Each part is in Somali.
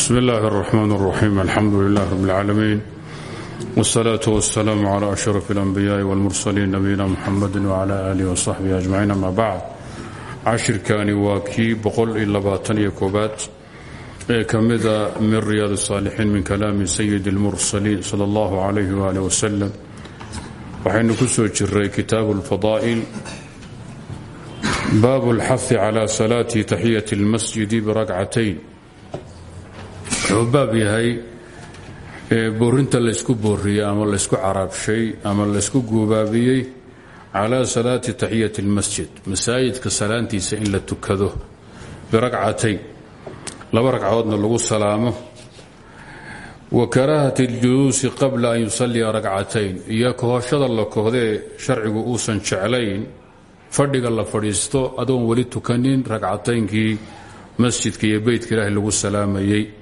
bsm اllahi الرحmn الرaxيim alxamdu لlah rb اlcaalamiin wالsalaaة wالsalaam عlى أشhrف الأnbiyaaءi wاlmursaliin nabiyina mxamadi wعlى alih وصaxbihi أجmaciin ama bacd cashirkani waa kii boqol-iyo koobaad ee ka mida min riyaad الصاalixiin min kalaami sayid اlmursaliin salى اllah عalayh walih wslm waxaynu ku soo jiray kitaabu اlfadaa'il baabu اlxahi calى salaati taxiyaة اlmasjidi birakcatayn wuxuu baab yahay boorinta laysku booriyey ama laysku caraabshay ama laysku guubaabiyey calaa salaati taxiyati اlmasjid masaajidka salaantiisa in la tukado biragcatayn laba ragcadoodna lagu salaamo. Wa karaahati اljuluusi qabla an yusalliya ragcatayn. Iyo kohoshada la kohdee sharcigu uusan jeclayn fadhiga la fadhiisto adoon weli tukanin ragcataynkii masjidka iyo beytka ilaahay lagu salaamayey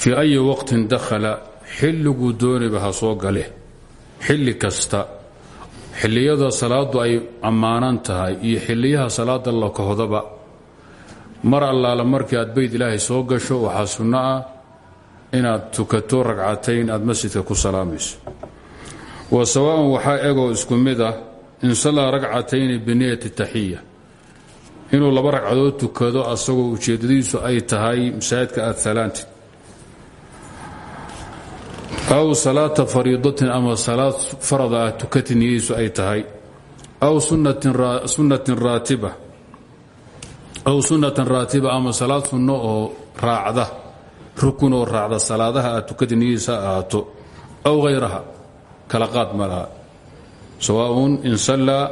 fii ayi waqtin dakhala xilliguu dooniba ha soo gale xilli kasta xilliyada salaadu ay ammaanan tahay iyo xilliyaha salaada la kohdaba mar allaala markii aad beyt ilaahay soo gasho waxaa sunno ah inaad tukato ragcatayn aad masjidka ku salaamayso wa sawaaءan waxaa egoo isku mid ah in sallaa ragcatayni biniyati taxiya inuu laba ragcadood tukado asagoo ujeeddadiisu ay tahay masaajidka aad salaantid aw salaata fariidatin ama salaad farada ah niyadiisu ay tahay. Aw sunnatin raatiba. Aw sunnatan raatiba ama salaad sunno oo raacda. Rukun oo raacda salaadaha aad tukati niyadiisa ahaato. Aw hayraha kala qaad ma laha. Sawaaءun in sallaa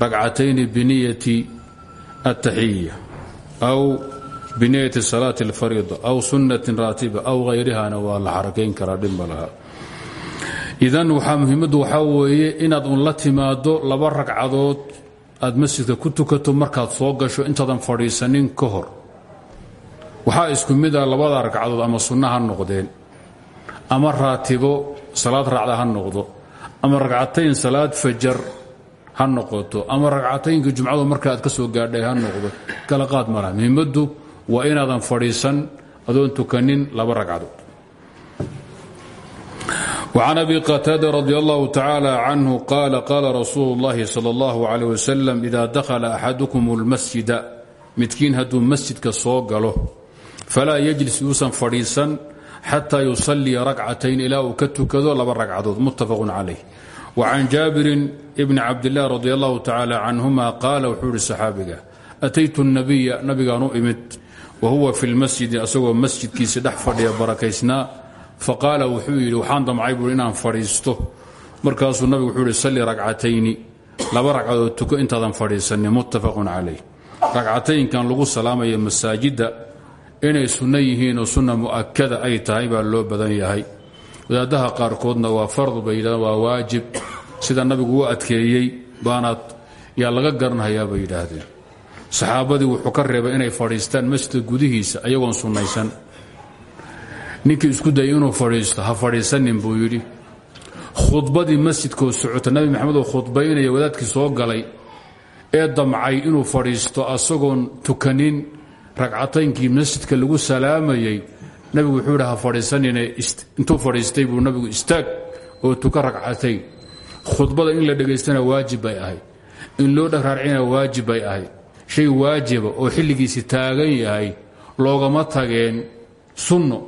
ragcatayni biniyati aلtaxiya aw biniyati salaati اlfariida aw sunnatin raatiba aw hayrihana waa la xarakayn karaa dhibma laha. Idan waxaa muhiimaddu weeye inaad un la timaado laba ragcadood aad masjidka ku tukato markaad soo gasho intaadan fadhiisanin ka hor. Waxaa isku mid ah labada ragcadood ama sunna ha noqdeen ama raatibo salaad raacda ha noqdo ama ragcatayn salaad fajar ha noqoto ama ragcataynka jumcadu marka aad ka soo gaadhay ha noqdo kala qaad malaha muhiimaddu waa inaadan fadhiisan adoon tukanin laba ragcadood وcan abi qataada radi allahu tacaala canhu qaala qaala rasuulu اllahi salى اllahu عalيه wasalam ida dakhala axadukum اlmasjida midkiin hadduu masjidka soo galo falaa yajlis yuusan fadhiisan xataa yusalliya rakcatayn ilaa uu ka tukado laba ragcadood muttafaq calayh وcan jaabirin bni cabdilah radi allahu tacaala canhuma qaala wuxuu ihi saxaabiga ataytu الnabiya nabigaan u imid wa huwa fi lmasjidi asagoo masjidkiisi dhex fadhiya barakaysnaa faqaala wuxuu yidhi waxaan damcay buui inaan fadhiisto. Markaasuu nabigu wuxuu yihi salli ragcatayni laba ragcadood tuko intaadan fadhiisanin muttafaqun calayh. Ragcataynkan lagu salaamaya masaajidda inay sunno yihiin oo sunna mu'akada ay tahay baa loo badan yahay. Wadaadaha qaarkoodna waa fardu bay waajib. Sida nabigu u adkeeyey baanaad yaa laga garanhayaa bay yidhaahdeen saxaabadii wuxuu ka reebay inay fadhiistaan masjidka gudihiisa ayagoon sunnaysan. Ninkii isku dayay inuu fadhiisto ha fadhiisanin buu yidhi. Khudbadii masjidkoo socota nabi maxamed oo khudbaynaya wadaadkii soo galay ee damcay inuu fadhiisto asagoon tukanin ragcataynkii masjidka lagu salaamayey nabigu wuxuu yidhi ha intuu fadhiistay buu nabigu istaag oo tuka ragcatayn khudbada in la dhegaystana waajib bay ahayd. In loo dhagraarcina waajib bay ahayd shay waajiba oo xilligiisi taagan yahay loogama tageen sunno.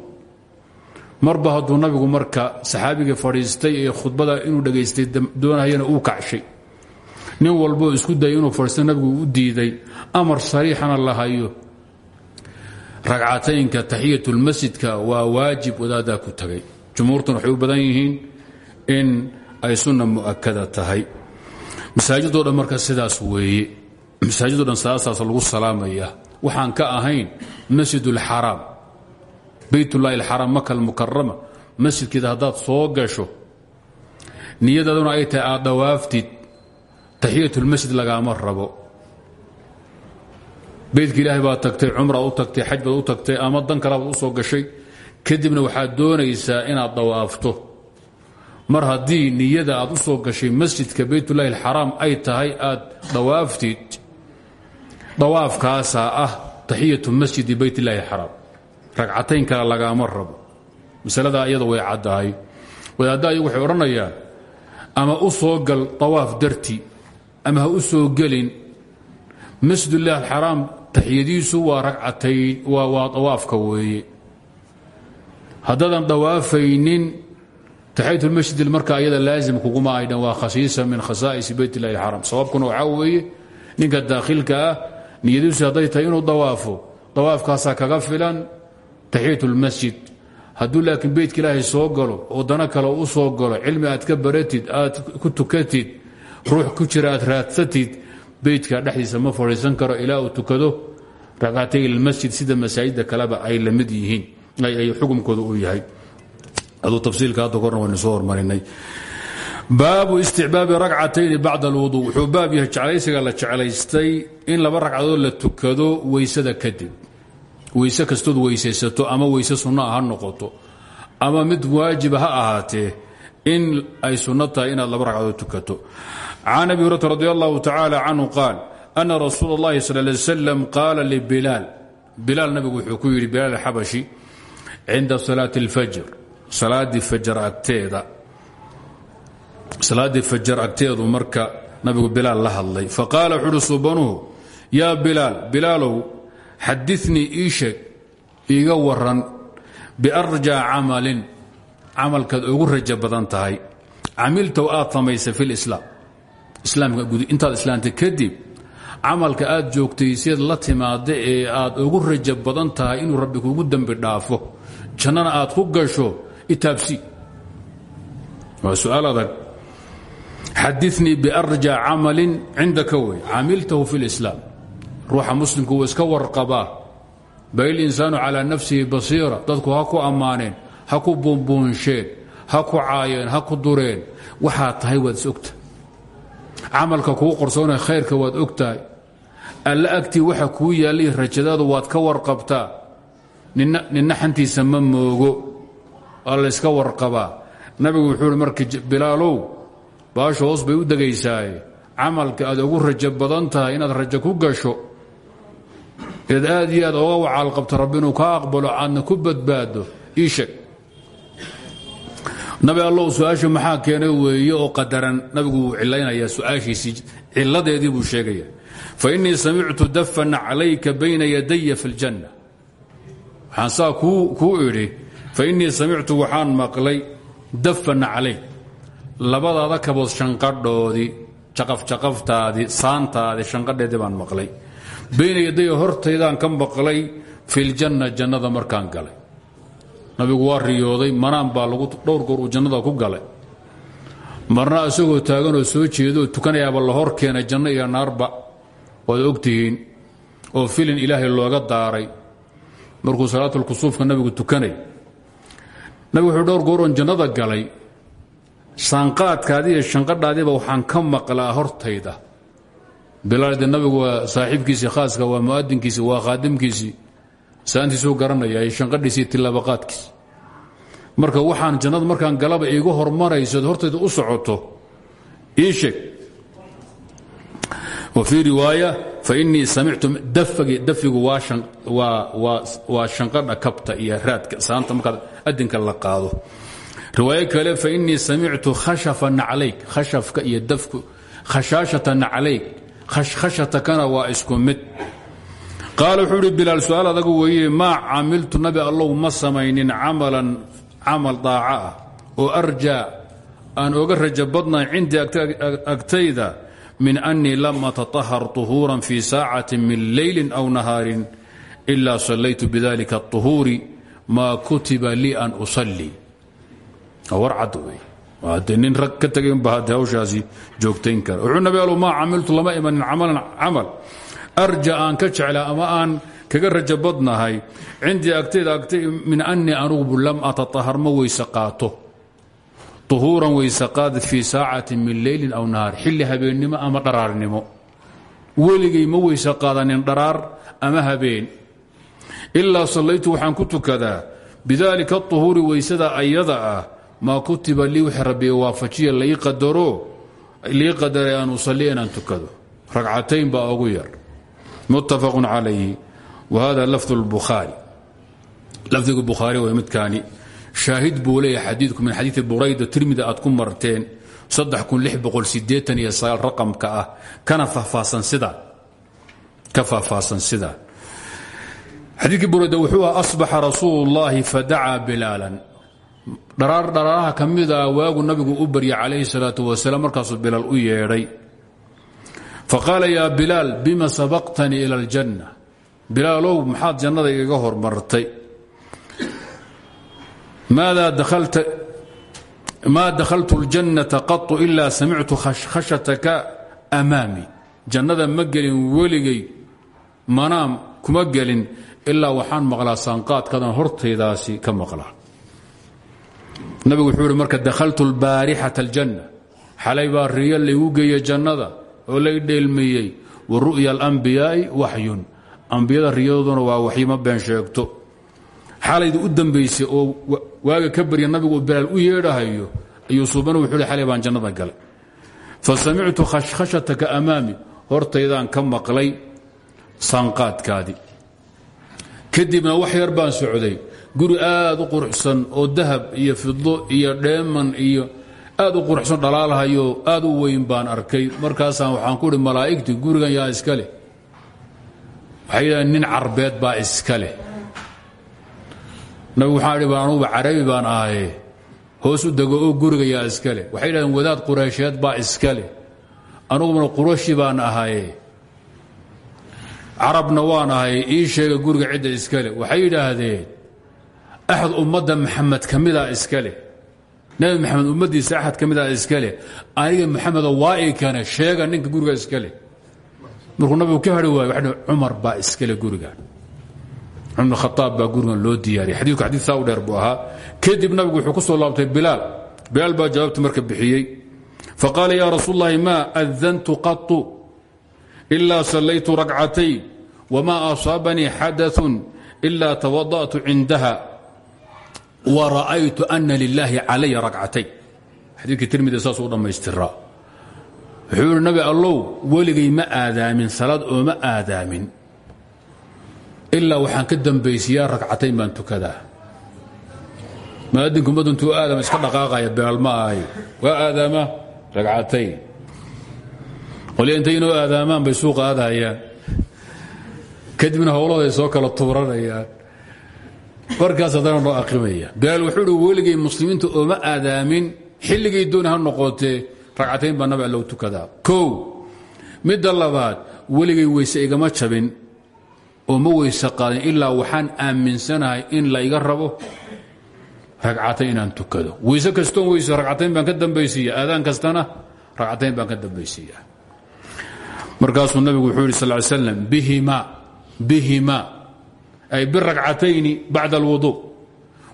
Marba hadduu nabigu marka saxaabigii fadhiistay ee khudbada inuu dhegaystay doonayana uu kacshay nin walboo isku dayay inuu fadhiista nabigu u diiday amar sariixana la hayo. Ragcataynka taxiyatulmasjidka waa waajib wadaadaa ku tagay. Jumhuurtuna waxay u badan yihiin in ay sunna mu'akada tahay. Masaajidoo dhan marka sidaas weeye masaajidoo dhan saasaas lagu salaamaya. Waxaan ka ahayn masjid اlxaraam baytullahi alxaraam maka almukarama masjidkeeda haddaad soo gasho niyadaaduna ay tahay aad dhawaaftid. Taxiyatulmasjid lagaama rabo. Beydka ilaahay tagtay cumraad u tagtay xaj baad tagtay ama dan kalabaad u soo gashay. Kadibna waxaad doonaysaa inaad dawaafto mar haddii niyada aad u soo gashay masjidka baytullahi alxaraam ay tahay aad dawaaftid dawaafkaasaa ah taxiyatu masjidi bayt illaahi alxaraam ragcatayn kale lagaama rabo. Masaladaa iyada way caddahay. Wadaadda ayagu waxay ama u gal tawaaf darti ama ha u soo gelin. Masjidullahi alxaraam taxiyadiisu waa ragcatayn waa tawaafka weeye. Haddaadan dawaafaynin taxiyatulmasjid marka ayada laazim kuguma aydhan waa khasiisa min khasaa'is beyt illahi alxaram sababkuna waxaa ninka daakhilka ah niyadiisu hadday tahay inuu dawaafo dawaafkaasaa kaga filan taxiyatulmasjid hadduu laakiin beytka ilaahay soo galo oo dana kale u soo galo cilmi aad ka baratid aad ku tukatid ruux ku jira aad raadsatid beytka dhexdiisa ma fadhiisan karo ilaa uu tukado ragcatay ilmasjid sida masaajidda kaleba ay la mid yihiin ay xukumkooda uu yahay. Aduu tafsiilka hadda korna waynu soo hormarinay baabu isticbaabi ragcatayni bacda alwuduu wuxuu baab yahay jeclaysiga la jeclaystay in laba ragcadood la tukado weysada kadib. Weyse kastood weysaysato ama weyse sunnaa ha noqoto. Ama mid waajiba ha ahaatee in ay sunno tahay inaad laba ragcadood tukato. Can abi hurata radi allahu tacaala canhu qaal ana rasuul اllahi sal lay slam qaala libilaal bilaal. Nabigu wuxuu ku yidhi bilaal xabashi cinda salaati اlfajr salaadii fajr agteeda salaaddii fajar agteedu marka nabigu bilaal la hadlay. Faqaala wuxu uhi subanuhu yaa bilaal bilaalow xadiثnii ii sheeg iiga waran biarjaa camalin camalkaad ugu rajo badan tahay. Camiltow aad samaysay fi lislaam islaamka gud intaad islaamtay kadib camalka aad joogtay siad la timaada ee aad ugu rajo badan tahay inuu rabbi kugu dembi dhaafo. Jannana aad ku gasho itaabsi. Waa su'aal xadiثnii biarjaa camalin cindaka wey. Camiltahu fi اlislaam ruuxa muslimku wuu iska warqabaa. Bal insaanu calaa nafsihi basiira. Dadku ha ku ammaaneen ha ku buunbuunsheen ha ku caayeen ha ku dureen. Waxaad tahay waad is ogtahay. Camalka kuu qorsoonay khayrka waad og tahay alla agtii waxa kuu yaallay rajadaadu waad ka warqabtaa. Ninna xantiisa ma moogo. Waa la yska warqabaa. Nabigu wuxuu hi marka bilaalow baasha hoos bay u degaysaaye camalka aad ugu rajo badan tahay inaad rajo ku gasho eed aad iyo aad oga wacaal qabto rabbi inuu kaa aqbalo aadna ku badbaado. Ii sheeg. Nabi allow su'aasha maxaa keenay weeye qadaran? Nabigu wuu cilaynayaa su'aashiisii buu sheegaya. Fa innii samictu dafan calayka bayna yadaya fi اljanna waxaan saa kuu idhi fa innii samictu waxaan maqlay dafan calayk labadaada kabood shanqadhoodii caqafcaqaftaadii saantaadii shanqadheedii baan maqlay. Bayna yadaya hortaydaan ka maqlay filjanna jannada markaan galay. Nabigu waa riyooday manaan baa lagu dhowr goor uu jannada ku galay. Marna isagoo taaganoo soo jeedooo tukanayaaba la hor keenay janno iyo naarba waad ogtihiin oo filin ilaahay looga daaray. Markuu salaatulkusuufka nabigu tukanay nabigu wuxuu dhowr gooroon jannada galay saanqaadkaadii iyo waxaan ka maqlaa hortayda. Bilaalde nabigu waa saaxiibkiisii khaaska waa mu'adinkiisii waa khaadimkiisii saantiisuu garanaya iyo shanqadhiisii tilaabaqaadkiisi marka waxaan jannada markaan galaba iiga hormarayso hortayda u socoto ii sheeg. Wa fii riwaaya fainii samictu dafigu waa shanqadha kabta iyo raadka. Saanta markaad adinka la qaado riwaayo kale fa inii samictu khashafa naclayk khashafka iyo dafku khashaashata naclayk khashkhashatakana waa isku mid. Qaal wuxuu idhi bilaal su'aal adagu weeye maa camiltu nabi allow ma samaynin camalan camal daaca ah oo arjaa aan oga rajo badnahay min annii lam atatahar طuhuuran fii saacatin min leylin aw nahaarin ilaa sallaytu bidalika aطuhuuri maa kutiba lii an usalli war cad wey de nin rag ka tegay unba hadde hawshaasi joogtayn kara. Wuxuu nabi allow maa camiltu lama imanin camalan camal. Arja aan ka jeclaa ama aan kaga rajo badnahay. Cindii agtayda agtay min annii anugu lam atatahar ma weyse qaato. Uhuuran weyse qaad fii saacati min leylin aw nahaar xilli habeennimo ama dharaarnimo. Weligay ma weyse qaadanin dharaar ama habeen. Ilaa sallaytu waxaan ku tukadaa. Bidaalika aطuhuuri weysada ayada ah maa kutiba lii wixii rabbi waafajiya lai qadaro lii qadaray aan usalli inaan tukado. Ragcatayn baa ugu yar. Muttafaq calayhi. Wa hada lafdu اlbukhaari lafdiga bukhaari way midkaani. Shaahid buu leeyahay xadiidku min xadiidi burayda tirmida aad ku marteen. Raqamka ah. Kana ka faahfaahsan sidaa xadiidkii burayda wuxuu ah asbaxa rasuulu bilaalan dharaar dharaaraha ka ah waagu nabigu u barya calayhi salaau wasalaam markaasuu bilaal u yeedhay. Faqaala yaa bilaal bima sabaqtanii ila aljanna? Bilaalow maxaad jannada igaga hormartay? Ma dakhaltu اljannata qatu ilaa samictu khashataka amaami. Jannada ma gelin weligay manaam kuma gelin ilaa waxaan maqlaa sanqaadkadan hortaydaasi ka maqlaa nabigu wuxuu ihi marka dakhaltu اlbaarixata aljanna xalay baa riyo laygu geeyey jannada oo lay dheelmeeyey wa ru'ya alanbiyaa'i waxyun ambiyada riyadooduna waa waxyi ma been sheegto. Xalayda u dambaysay oo waaga ka barya nabigu uu bilaal u yeedhahayo ayuu suubanu wuxuu hi baan jannada galay. Fa samictu khashkhashataka amaami hortaydaan ka maqlay saanqaadkaadii. Kadibna wax yar baan socday guri aad u quruxsan oo dahab iyo fido iyo dheeman iyo aad u quruxsan dhalaalhayo aad u weyn baan arkay. Markaasaan waxaan ku uhi malaa'igtii gurigan yaa iska leh. Waxay yidhahdeen nin carbeed baa iska leh. Nabigu waxaan idhi anuguba carabi baan ahaye hoos u dego oo guriga yaa iska leh. Waxay yidhahdeen wadaad qureysheed baa iska leh. Anuguna qurashi baan ahaye carabna waan ahay ii sheega guriga cidda iska leh. Waxay yidhaahdeen axad ummadda maxamed ka mida iskale nebi maxamed ummaddiisa axad ka mida iskale aniga maxamedo waa ii sheega ninka guriga iskale markuu nabigu ka hadhi waayo waxadhi cumar baa iskale guriga cumar khataab baa gurigan loo diyaariyay xadiidku xadiid saa u kadib nabigu wuxuu ku soo laabtay bilaal bilaal baa jawaabta marka bixiyey faqaala yaa rasuul ma adantu qatu ilaa sallaytu rakcatayn wma asaabanii xadaث ila tawada'tu cindaha wra'aytu ana lilaahi calaya ragcatayn xadiikii tirmidi saasuu dhammaystiraa wuxuu yidhi nabi allow weligay ma aadaamin salaad ooma aadaamin. Ilaa waxaan ka dambaysiyaa ragcatayn baan tukadaa. Maadinku maduntuu aadam iska dhaqaaqaya beelma ahay. Waa aadaamaa ragcatayn qolya intay inoo aadaamaan bay suuqa aadahayaan kadibna howladay soo kala tuuranaya markaas haddana noo aqimaya bilaal wuxuu weligay muslimiinta ooma aadaamin. Xilligay dooni ha noqotee ragcatayn baa nabi allow tukadaa. Kow midda labaad weligay weyse igama jabin oo ma weyse qaadin ilaa waxaan aaminsanahay in la iga rabo ragcatayn inaan tukado. Weyse kastoon weyse ragcatayn baan ka dambaysiiya kastana ragcatayn baan ka dambaysiiya markaasuu wuxuu yidhi sal slam bihima bihima ay biragcatayni bacda alwudu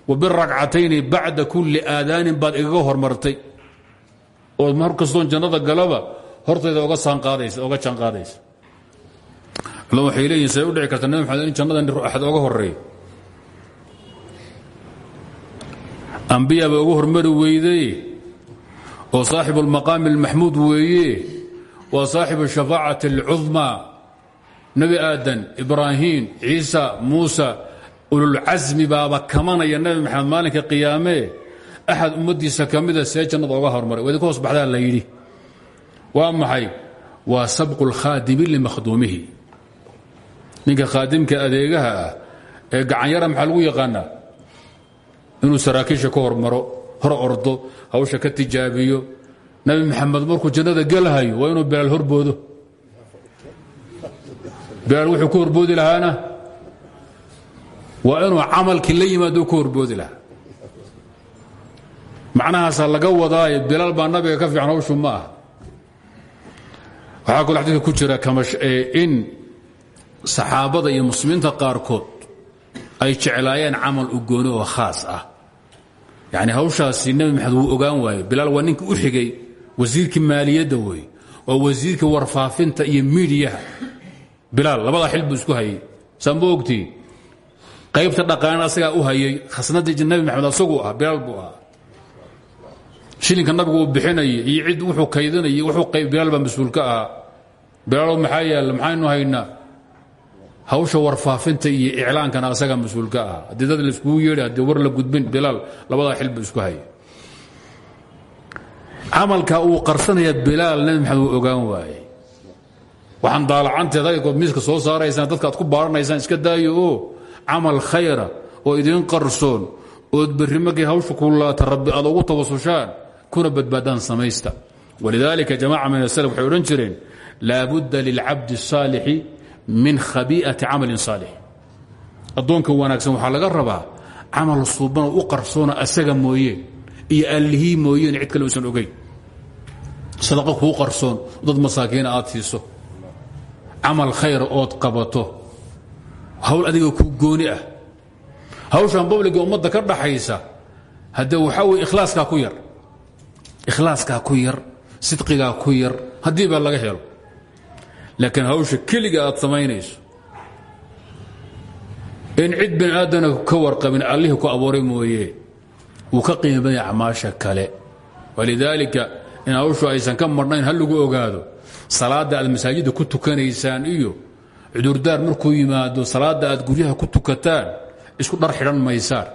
wa biragcatayni bacda kulli aadaanin baad igaga hormartay. Oo mar kastoon jannada galaba hortayda oga alla waxay leeyihiin say u dhici karta nabi maxamed in jannada axad oga horeeyo ambiyaba uga hormari weyday oo saaxibu almaqaami almaxmuud weeye waa saaxibu shafaacati alcudmaa nebi aadan ibraahiim ciisa muusa ululcasmi baaba kamanaya nebi maxamed maalinka qiyaamee axad ummaddiisa ka mida see jannada oga hormaray. Waa idinka hoos baxdaa la yidhi waa maxay? Waa sabqu lkhaadimi limakhduumihi ninka khaadimka adeegaha ah ee gacanyara maxaa lagu yaqaanaa? Inuu saraakiisha ka hormaro hor ordo hawsha ka tijaabiyo. Nabi maxamed markuu jannada gelhayo waa inuu bilaal horboodo bilaal wuxuu ku horboodi lahaana. Waa inuu camalkii la yimaado ku horboodi lahaa. Macnahaasaa laga wadaaye bilaal baa nabiga ka fiican hawshu ma ah waxaa kaloo xadiidka ku jira in saxaabada iyo muslimiinta qaarkood ay jeclaayeen camal u gooni oo khaas ah. Yani hawshaasi nebi maxamed wuu ogaan waaye. Bilaal waa ninka u xigay wasiirkii maaliyadda wey. Waa wasiirkii warfaafinta iyo miidiyaha bilaal labadaa xil buu isku hayay. Saanba ogtii qaybta dhaqaana asagaa u hayay khasnadii nebi maxamed asaguu ah bilaal buu ahaa. Shilinka nabigu uu bixinayay iyo cid wuxuu kaydinayay wuxuu bilaal baa mas'uul ka ahaa. Bilaalow maxaa yaalla maxaynu haynaa? Hawsha warfaafinta iyo iclaankana asaga mas'uulka ah haddii dad laiskugu yeedhi haddii war la gudbin bilaal labadaa xilbu isku haya camalka uu qarsanaya bilaal nabi maxamed uu ogaan waaye waxaan daalacanteeda aygood miiska soo saaraysaan dadka ad ku baaranaysaan iska daayo oo khayra oo idiin qarsoon ood berri markay hawsha kulaata rabbi aad ugu kuna badbaadaan samaysta. Walidaalika jamaca min asalaf waxay odhan jireen laabudda lilcabdi الsaalixi min khabii'ati camalin saalix. Addoonka wanaagsan waxaa laga rabaa camal suubanoo u qarsoona asaga mooye iyo allihii mooyeen cid kale uusan ogeyn. Sadaqo kuu qarsoon dad masaakiina aad siiso camal khayra ood qabato. Hawl adiga ku gooni ah. Hawshan babliga ummadda ka dhaxaysa haddee waxaa weye ikhlaaskaa ku yar ikhlaaskaa ku yar sidqigaa ku yar haddii baa laga helo. Laakiin hawsha keliga aad samaynayso in cid bani aadana ka warqabin allihii ku abuuray mooye wuu ka qiimi badanya acmaasha kale. Walidaalika in hawshu aysan ka marnayn ha lagu ogaado salaadda aad masaajidda ku tukanaysaan iyo cudurdaar markuu yimaado salaadda aad guryaha ku tukataan isku dhar xidhan maysaan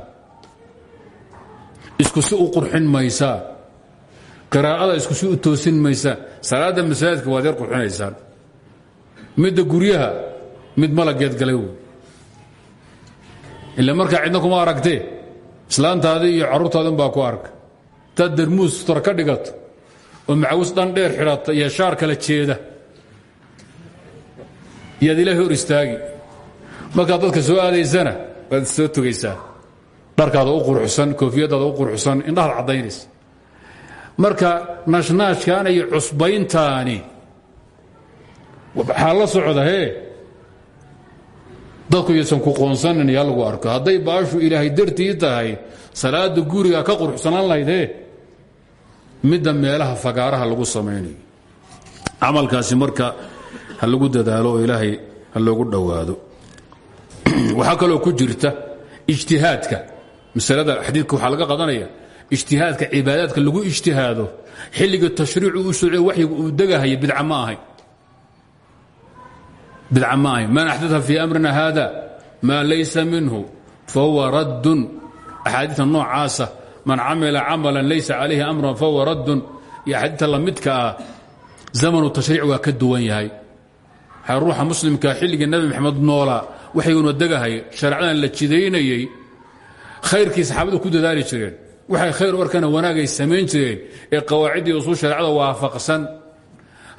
isku si u qurxin maysaan qiraa'ada isku si u toosin maysaan salaadda masaajidka waad yar qurxinaysaan. Midda guryaha mid malageed galay wey ila markaa cidna kuma aragtee. Islaantaadii iyo carruurtaadin baa ku arka taad darmuus tar ka dhigato oo macawis dhan dheer xidhata iyo shaar kala jeeda. Iyaad ilaahay hor istaagi. Markaad dadka soo aadaysana waad soo togaysaa u quruxsan koofiyadaada u quruxsan indhahaad caddaynaysa. Marka naashnaashkan iyo cusbayntaani waxaa la socda hee? Dadku yaysan ku qoonsanin yaa lagu arko hadday baashu ilaahay dartii tahay salaada guriga ka quruxsanaan lahayd hee midda meelaha fagaaraha lagu samaynayo. Camalkaasi marka ha lagu dadaalo oo ilaahay ha loogu dhowaado. Waxaa kaloo ku jirta ijtihaadka. Masalada xadiidka waxaa laga qadanaya ijtihaadka cibaadaadka lagu ijtihaado. Xilliga tashriicu u soce waxyiga uu degahaya bidca ma ma ahayn man amrina haada maa laysa minhu fahuwa raddun. Axaadiita noocaasa man camila camalan laysa calayhi amran fahuwa raddun. Iyo axaadiita lamidka ah zamanu tashriic waa ka yahay. Waxaa ruuxa muslimka xilligii nabi maxamed noolaa waxayguna degahay shareecadan la jidaynayey khayrkii saxaabadu ku dadaali jireen waxay khayr u arkana wanaagay samayn jireen ee qawaaciddii usul shareecada waafaqsan.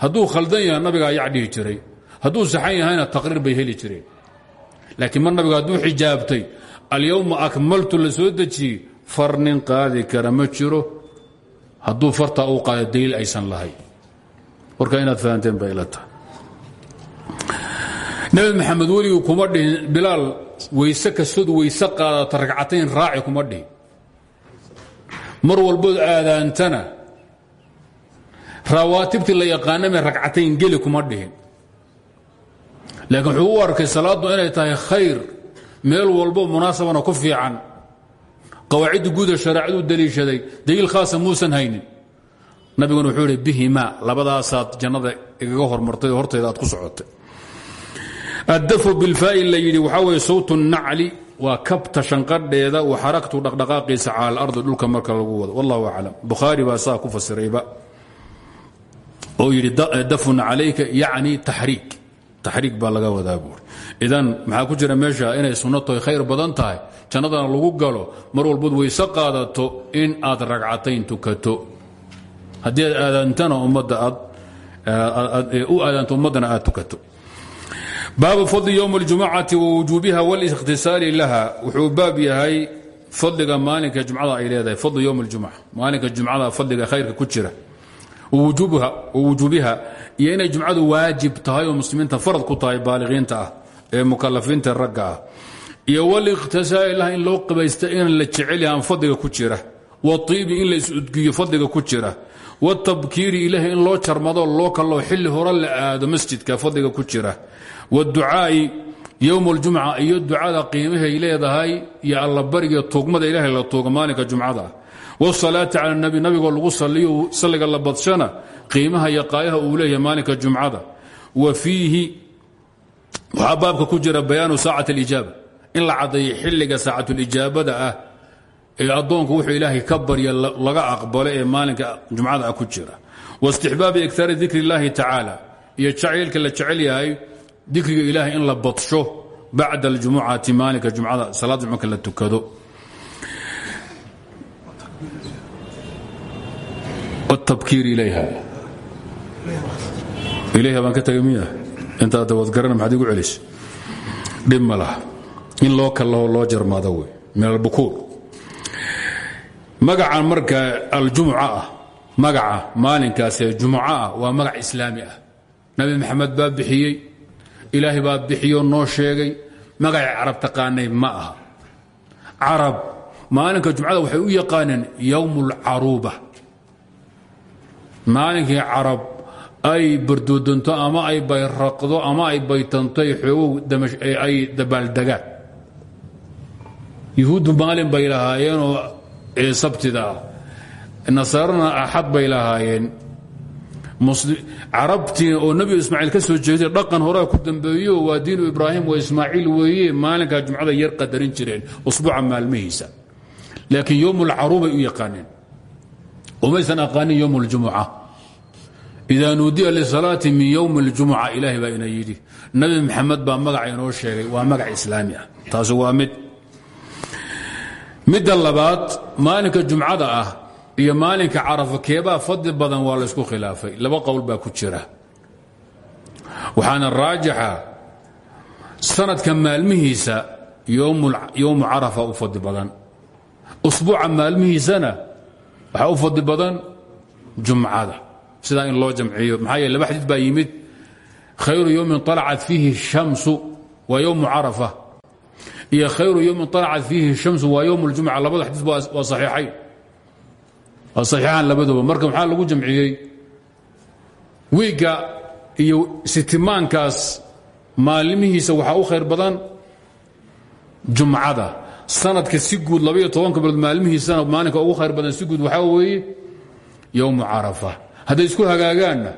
Hadduu khaldan yahay nabigaa yac dhihi jiray. Hadduu saxan yahayna taqriir bay heli jireen. Laakiin mar nabiga hadduu xijaabtay alyowma akmaltu la far nin qaadi kara ma jiro hadduu fartaa uu qaado daliil aysan lahayn. Warka inaad fahanteen bay ila tahay. Nabi maxamed weligii kuma dhihin bilaal weyse kastood weyse qaadata ragcatayn raaci kuma dhihin. Mar walbood aadaantana rawaatibtii la yaqaaname ragcatayn geli kuma dhihin. Laakiin wuxuu u arkay salaaddu inay tahay khayr meel walbo munaasabana ku fiican qawaacidda guuda shareecaduu daliishaday daliil khaasa muusan haynin. Nabiguna wuxuu ihi bihima labadaasaad jannada igaga hormartay oo hortayda aad ku socotay. Addafu bilfaa'i la yidhi waxaa weeye sawtu nacli waa kabta shanqadheeda wa xaraktu dhaqdhaqaaqiisa cala alardi dhulka marka lagu wado. Wallahu aclam. Bukhaari baa saa ku fasirayba oo yidhi dafun calayka yacni taxriik. Taxriik baa laga wadaa idan maxaa ku jira meesha inay sunnatoy khayr badan tahay jannadana lagu galo mar walbood weyse qaadato in aad ragcatayn tukato haddii aad aadaantana ummadda aad u aadaanto ummaddana aad tukato baabu fadli ywm اljumacati wawujuubiha wاlاkhtisaali laha wuxuu baab yahay fadliga maalinka jumcada ay leedahay fadli ywm اljumca maalinka jumcada fadliga khayrka ku jira wawujuubiha iyo inay jumcadu waajib tahay oo muslimiinta farad ku tahay baaliqiinta ah ee mukalafiinta ragga ah. Iyo waliqtisaa ilah in loo qabaysta inaan la jecel yahan fadliga ku jira. Waiibi in la is-udgiyo fadliga ku jira. Watabkiiri ilaahay in loo jarmado loo kaloo xilli hore la aado masjidka fadliga ku jira. Waducaa'i yowm اljumca iyo ducada qiimahay leedahay iyo allabariga tuugmada ilahay la tuuga maalinka jumcada. Wsalaata cala nabi nabigoo lagu saliyo salliga la badshana qiimaha iyo qaayaha uu leeyahay maalinka jumcada. Wa fiihi waxaa baabka ku jira bayaanu saacat alijaaba. In la caddeeyo xilliga saacatulijaabada ah ee addoonku wuxuu ilaahay ka barya laga aqbalo ee maalinka jumcada ah ku jira. Waistixbaabi iktaari dikri اllahi tacaala iyo jacaylka la jecel yahay dikriga ilaahay in la badsho bacda aljumucati maalinka jumcada salaada jumcka la tukado. Wاtabkiir ilayha? Ilayha baan ka intaad dawadgarana maxaad igu celis? Dhib ma laha. In loo kallaho loo jarmaado wey. Min albukuur magacan marka aljumca ah magaca maalinkaasee jumco ah waa magac islaami ah. Nabi maxamed baa bixiyey ilaahay baa bixiyoo noo sheegay magacay carab taqaanay ma aha. Carab maalinka jumcada waxay u yaqaaneen yowm اlcaruuba maalinkii carab ay bardoodanto ama ay bayraqdo ama ay baytanto ay xoogow ay dabaaldegaan yuhuuddu maalin bay lahaayeenoo sabtida ah. Nasaarana bay lahaayeen. Carabtii oo nebi ismaaciil ka soo jeeday dhaqan horea ku dambeeyo waa diinu ibraahim wa ismaaciil weeye maalinkaa jumcada yar qadarin jireen usbuuca maalmihiisa. Laakiin yowm alcaruubay u yaqaaneen. Umaysan aqaanin yowm اljumuca ida nuudiya lisalaati min ywm اljumuca ilahay baa ina yidhi. Nabi maxamed baa magaca inoo sheegay waa magac islaami ah. Taasi waa mid. Midda labaad maalinka jumcada ah iyo maalinka carafa keebaa fadli badan waa laysku khilaafay. Laba qowl baa ku jira. Waxaana raajixa sanadka maalmihiisa yowmu carafa u fadli badan. Usbuuca maalmihiisana waxaa u fadli badan jumcada sidaa in loo jamciyo. maxaa laba xadiid baa yimid khayru yowmin alacat fiihi shamsu waa yowmu carafa. Iyo khayru yowmin alacat fiihi shamsu waa yowm اljumca labada xadiid waa saxiixayn. Waa saxiixaan labaduba. Marka maxaa lagu jamciyey? Wiigga iyo sitimaankaas maalimihiisa waxaa u khayr badan jumcada. Sanadka si guud labaiyo tobanka bilood maalimihiisana maalinka ugu khayr badan si guud waxaa weeye yowmu carafa hadday isku hagaagaanna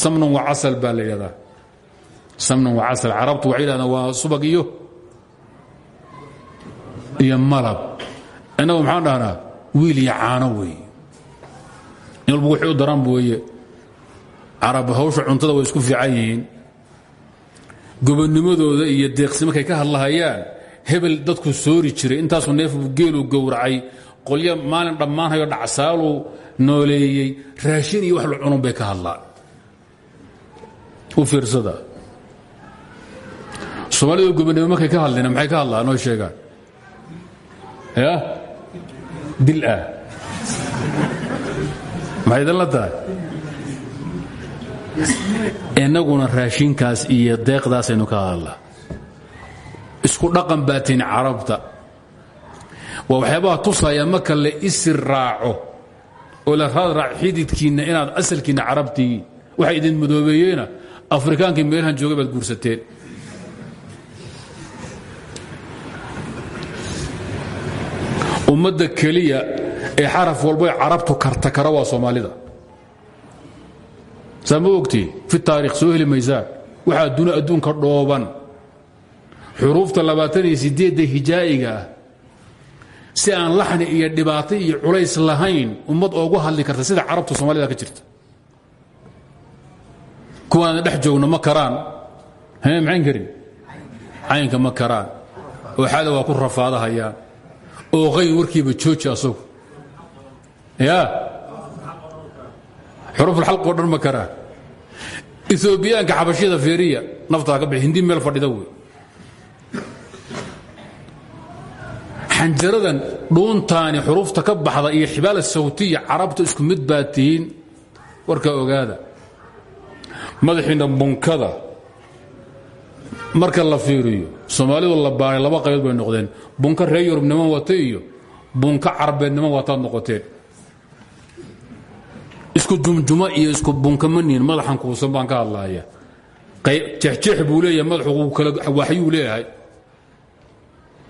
samnan wa casal baa la yidhahdaa. Samnan wa casal. Carabtu waxay yidhahdaan waa subag iyo iyo malab. Innagu maxaan dhahnaa wiil iyo caano weeye. In walba wixii u daran weeye carab hawsha cuntada way isku fiican yihiin. Gobonnimadooda iyo deeqsi markay ka hadlahayaan hebel dadku soori jiray. Intaasuu neefu geelu gowracay qolyo maalin dhammaanhayo dhacsaaluu nooleeyey raashin iyo wax la cunun bay ka hadlaan. U fiirsada. Soomaalida gobonnimo markay ka hadlayna maxay ka hadlaan? Oo sheegaan. Ya? Dil ah. Maxay idan la tahay? Raashinkaas iyo deeqdaasaynu ka hadlaa isku dhaqan baatiin carabta waa waxyaabaha tusaya marka la isir raaco oo la raad raac xididkiinna inaad asalkiinna carabtihiin waxa idin madoobeeyeena afrikaankii meelahan joogay baad guursateen. Ummadda keliya ee xaraf walba carabtu karta kara waa soomaalida. Saa ma ogtii fi taarikh soo heli maysaan waxaa adduuna adduunka dhooban. Xuruufta labaatan iyo sideedda hijaa'iga ah si aan laxni iyo dhibaato iyo culays lahayn ummad oogu hadli karta sida carabta soomaalida ka jirta. Kuwaana dhex joogno ma karaan. Maxayn karin? Caynka ma karaan. Oo xaada waa ku rafaadahayaan oo qayn warkiiba jooji asagu. Ya? Xurufulxalqoo dhan ma karaan etoobiyaanka xabashiyada feeriya naftaa ka bix hindi meel fadhida wey xanjaradan dhuuntaani xuruufta ka baxda iyo xibaala sawtiya carabta isku mid baa tihiin. Warkaa ogaada. Madaxiinna bunkada marka la fiiriyo soomaalidu la baaray laba qaybood bay noqdeen. Bunka reer yurub niman wata iyo bunka carbeed niman wataad noqoteen isku jumjuma iyo isku bunka manihin madaxan kuusan baan ka hadlaaya. Jeexjeex buu leeyahay madaxu kala waxyuu leeyahay.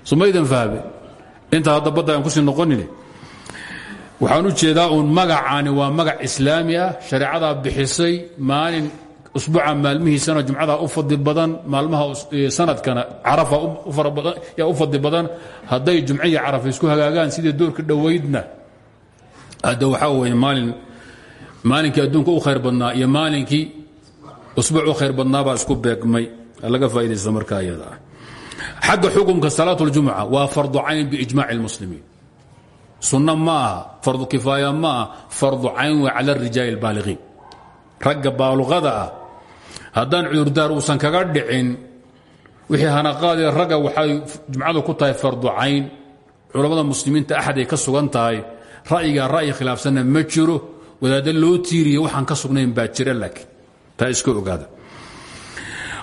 Somaydan fahme inta hadda badda aan ku sii noqonine waxaan u jeedaa uun magacaani waa magac islaami ah. Shareecadaa bixisay maalin usbuuca maalmihiisana jumcadaa u fadli badan maalmaha sanadkana carafa yaa u fadli badan. Hadday jumce iyo carafa isku hagaagaan sidii doorka dhowaydna. Hadda waxaa weye maalin maalinkii adduunka u khayr badnaa iyo maalinkii usbuuc u khayr badnaabaa isku beegmay. Laga faa'idaysta markaa iyada xagga xukumka salaat اljumca waa fardu cayn biijmac اlmuslimiin sunno ma aha fardu kifaaya ma ah fardu cayn wa cala اrijaali اlbaaliqiin ragga baaluqada ah haddaan cudurdaar uusan kaga dhicin wixii hanaqaadee ragga waxay jumcadu ku tahay fardu cayn culammada muslimiinta axad ay ka sugan tahay ra'yigaa ra'yi khilaafsanna ma jiro wadaadda loo tiiriya waxaan ka sugnayn baa jira laakiin taa iska ogaada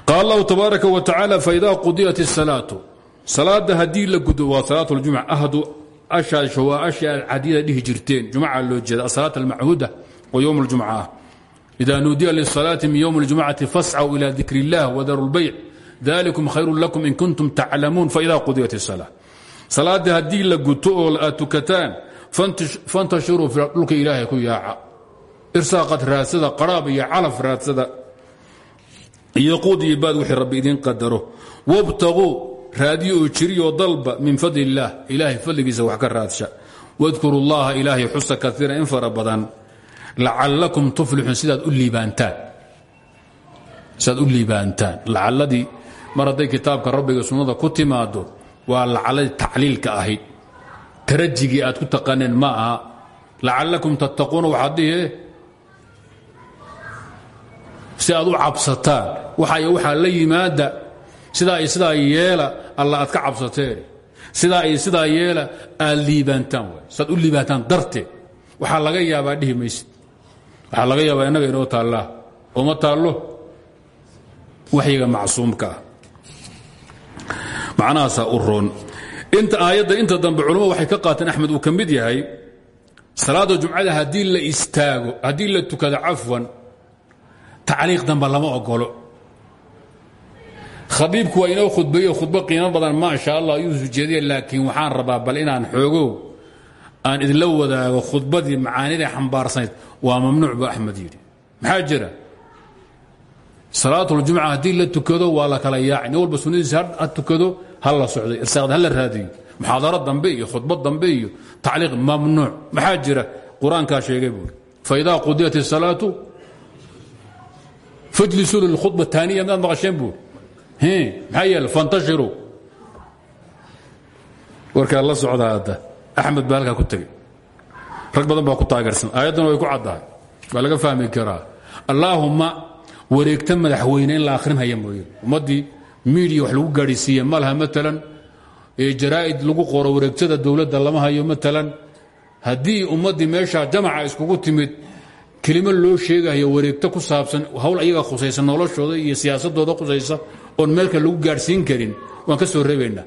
qaal allahu tabaaraka wa tacaala faidaa qudiyat الsalaatu salaada haddii la gudo waa salaat اljumca ahdu ashaasho waa ashya aad cadiyada dhihi jirteen jumca loo jeeda asalaat almachuuda oo ywm اljumca ah ida nuudiya lisalaati min ywm اljumcati fascw ila dikr اllah wadaru اlbayc dalikum khayru lakum in kuntum taclamuun faida qudiyat الsalaa salaada haddii la guto oo aad tukataan fantashiruu dhulka ilaahay ku yaaca irsaaqad raadsada qaraab iyo calaf raadsada iyo quud iyo baad wixii rabbi idiin qadaro. Wabtaguu raadiyo oo jiriyo dalba min fadli illaah ilaahay fadligiisa wax ka raadsha. Wadkuru llaha ilaahay xusa kaiira in fara badan. Lacalakum tuflixuun sidaad u liibaantaan. Sidaad u liibaantaan. Lacaladii mar hadday kitaabka rabbiga sunnada ku timaado waa lacaladii tacliilka ahayd. Tarajigii aad ku taqaaneen si aad u cabsataan. Waxa waxaa la yimaada. Sidaa iyo sidaa yeela alla aad ka cabsateen sidaa iyo sidaa yeela aad liibaantaan waay. Siaad u liibaantaan darteed. Waxaa laga yaabaa dhihi maysid. Waxaa laga yaabaa innaga inoo taallaa ooma taallo. Waxyiga macsuumka ah. Macnahaasaa u roon. Inta aayadda inta dambe culamadu waxay ka qaateen axmed uu ka mid yahay salaada jumcada haddii la istaago haddii la tukado cafwan tacliiq damba lama ogolo khadiibku waa inoo khudbeeyo khudbo qiimo badan maa sha allah ayuu sujeediya laakiin waxaan rabaa bal inaan xoogow aan idinla wadaago khudbadii macaanida xambaarsanayd waa mamnuuc bu axmed yidhi. Maxaa jira? Salaatuljumca haddii la tukado waa la kala yaaci nin walba sunnadiisa ha tukado ha la socday irsaaqd ha la raadiyo muxaadaro dambe iyo khudbad dambe iyo tacliiq mamnuuc. Maxaa jira? Qur'aankaa sheegay buuri faidaa qudiyat الsalaatu fajlisuu lilkhudba taaniya midaad maqasheen buuri maxaa yeele fantashiruu warkaa la socda hadda axmed baa halkaa ku tegey rag badan baa ku taageersan aayaddana way ku caddahay waa laga fahmi karaa allaahumma wareegta madaxweyne in la akhrinhaya mooye ummaddii miidiya wax lagu gaadhisiiye ma laha maalan jaraa'id lagu qoro wareegtada dowladda lama hayo maalan haddii ummaddii meesha jamaca iskugu timid kelimo loo sheegayo wareegto ku saabsan hawl ayaga khusaysa noloshooda iyo siyaasadooda khusaysa oon meelka lagu gaadhsiin karin waan ka soo reebaynaa.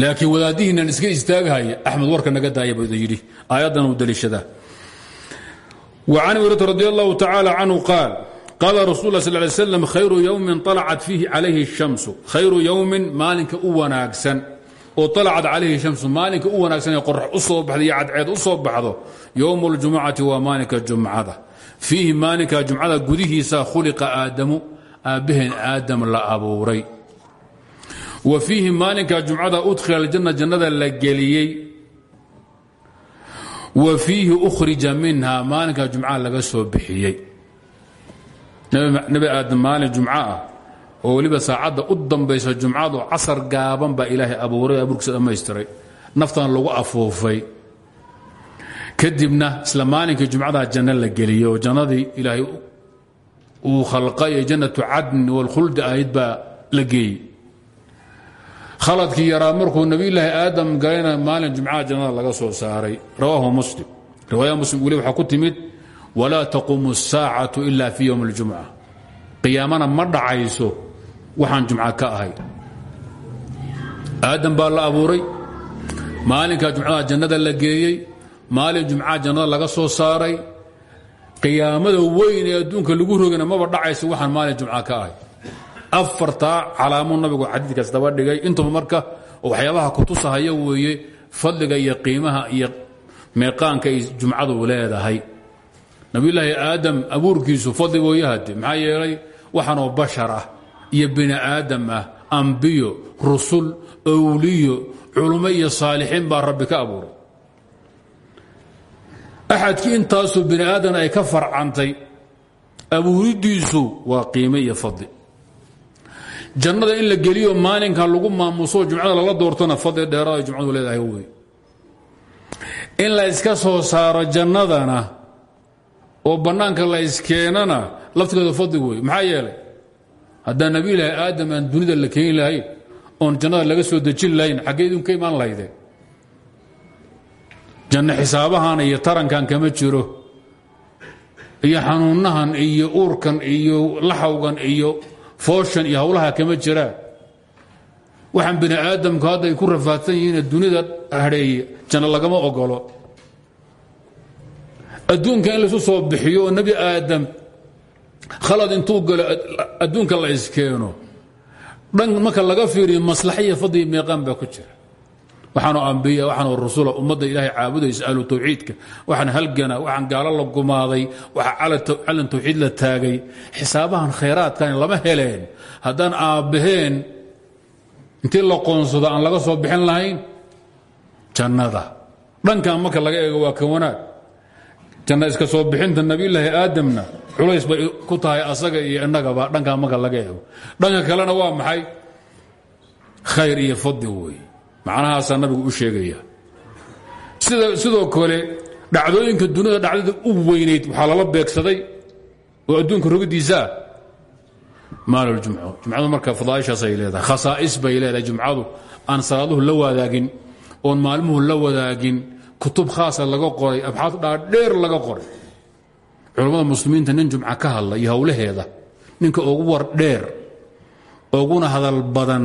Laakiin wadaadihiinan iska istaagahaya axmed warka naga daaya buu yidhi aayaddan uu daliishadaa wa can wrat radi allahu tacaala qaal qaala rasul la sal lay slam khayru yowmin alacat fiihi calayhi shamsu khayru yowmin maalinka u wanaagsan oo طalacad calayhi shamsu maalinka u wanaagsanee qorax u soo soo baxda iyo cadceed u baxdo yowmu اljumucati waa maalinka jumcada. Fiihi maalinka jumcada gudihiisa khuliqa aadamu aabbaheen aadam la abuuray. Wa fiihi maalinka jumcada udkhila aljanna jannada la geliyey. Wa fiihi ukhrija minha maalinka jumcaa laga soo bixiyey. Nebi aadam maalin jumca ah oo weliba saacadda u dambaysa jumcadu casar gaaban baa ilaahay abuuray abuurkiisa dhammaystiray. Naftan lagu afuufay. Kadibna isla maalinkii jumcadaa la geliyey oo jannadii ilaahay uu khalqay ee jannatu cadni walkhuldi ahayd baa la geeyey. Khaladkii yaraa markuu nebiyulaahi aadam galayna maalin jumcaha jannada laga soo saaray. Rawaahu muslim. Riwaaya muslim weliba ku timid walaa taquumu asaacatu ila fi yowmi اljumca qiyaamana ma dhacayso waxaan jumca ka ahay. Aadam baa la abuuray. Maalinkaa jumcada jannada la geeyey maalin jumcaha jannada laga soo saaray. Qiyaamada weyn ee adduunka lagu rogana maba dhacayso waxaan maalin jumca ka ahay. Afartaa calaamuu nabigu xadiidkaas daba dhigay. Intuba marka waxyaabaha kutusahaya weeye fadliga iyo qiimaha iyo meeqaanka ay jumcadu leedahay. Aadam abuurkiisu fadli wooyahade maxaa yeelay waxaanoo bashar ah iyo bini aadam ah ambiyo rusul owliyo culummo iyo saalixiin baa rabbi ka abuuray. Axadkii intaasuu bini aadan ay ka farcantay abuuridiisu waa qiime iyo fadli. Jannada in la geliyo maalinka lagu maamuso jumcada lala doortona fadli dheeraada jumcadu leedahay wey in la iska soo saaro jannadana oo bannaanka la iskeenana laftigeeda fadli wey maxaa yeelay haddaan nabilaahi aadam aan dunida la keeni lahayn oon jannada laga soo dejin lahayn xaggee idinku imaan lahaydeen janno xisaabahan iyo tarankan kama jiro. Iyo xanuunahan iyo uurkan iyo laxawgan iyo fooshan iyo hawlaha kama jiraan waxaan bini aadamku hadda ay ku rafaadsan yihiin dunida hadheeye janno lagama ogolo. Adduunka in laisu soo bixiyo oo nebi aadam khalad intuu galo adduunka la iskeeno dhan marka laga fiiriyo maslaxiya fadli meeqaan baa ku jira. Waxaanoo ambiya waxaanoo rasula ummadda ilaahay caabudaysa ahlu tawxiidka. Waxaan halgana waxaan gaalo la gumaaday waxa calan tawxiid la taagay. Xisaabahan khayraadkan lama heleen. Haddaan aabbaheen intii la qoonsado aan laga soo bixin lahayn jannada. Dhankan marka laga eego waa ka wanaag janna iska soo bixinta nabiyulaahi aadamna culays bay ku tahay asaga iyo innagaba dhankan marka laga eego dhanka kalena waa maxay? Khayr iyo fadli wey macnahaasaa nabigu u sheegaya. Sidoo kale dhacdooyinka dunida dhacdada u weynayd waxaa lala beegsaday oo adduunka rogidiisaa maaluljumco jumcadu marka fadaaishaasay leedahay khasaa'is bay leedahay jumcadu. Aan salaaduhu la wadaagin oon maalmuhu la wadaagin kutub khaasa laga qoray abxaad dhaadheer laga qoray. Culammada muslimiinta nin jumca ka hadla iyo howlaheeda ninka ugu war dheer uguna hadal badan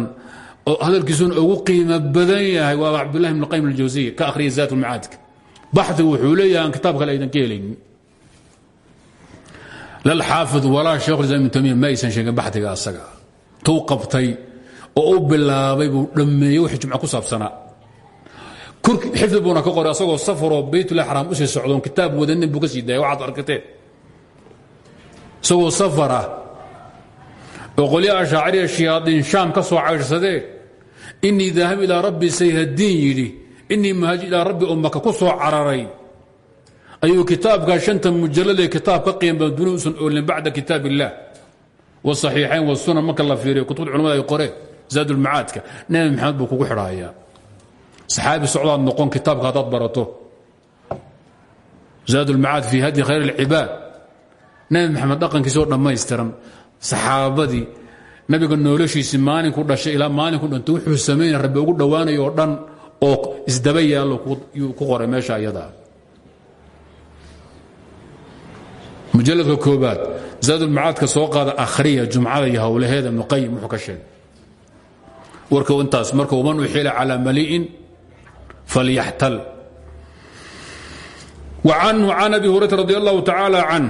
oo hadalkiisuna ugu qiimo badan yahay waa cabdullahi bn qayim aljawsiya ka akhriya zaat ulmacaadka baxdigu wuxuu leeyahay aan kitaab kale aydan ka helaynin lalxaafid walaa sheikhulislam ibn tamiya ma aysan sheegin baxdiga asaga. Tuu qabtay oo u bilaabay buu dhammeeyey wixii jumca ku saabsanaa xifdi buuna ka qoray asagoo safaroo baytullah xaraam u sii socdoon kitaab wadanin buu ka sii daaya waxaad arkateen isagoo safara oo qolya ashaaciriya shayaadiin shaam ka soo caydhsadeen inii daahab ilaa rabbi sayhadiin yidhi. Inii muhaajir ilaa rabbi oo ku soo cararay. Ayuu kitaabkaa shanta mujalladee kitaab ka qiim badan duni usan oolin bacda kitaab illaah wasaxiixayn wasunan marka la fiiriyo kutubta culamada ay qoreen zaadulmacaadka nabi maxamed buu kugu xidhaayaa saxaabi socdaad noqon kitaabka haddaad barato. Zaadulmacaad fii hadyi khayr اlcibaad nabi maxamed dhaqankiisoo dhammaystiran saxaabadii nabiga noloshiisii maalinku dhashay ilaa maalinku dhanto wuxuu samaynaya rabbi ugu dhowaanayo oo dhan oo isdaba yaallo ku qoray meesha ayadaa. Mujaladka koobaad zaadulmacaadka soo qaada akhriya jumcada iyo howlaheeda ibnuqayim wuxuu ka sheegay. Warka intaas marka waman uxila calaa mali'in falyaxtal وcanhu can abi hurayra radi allahu tacaala canh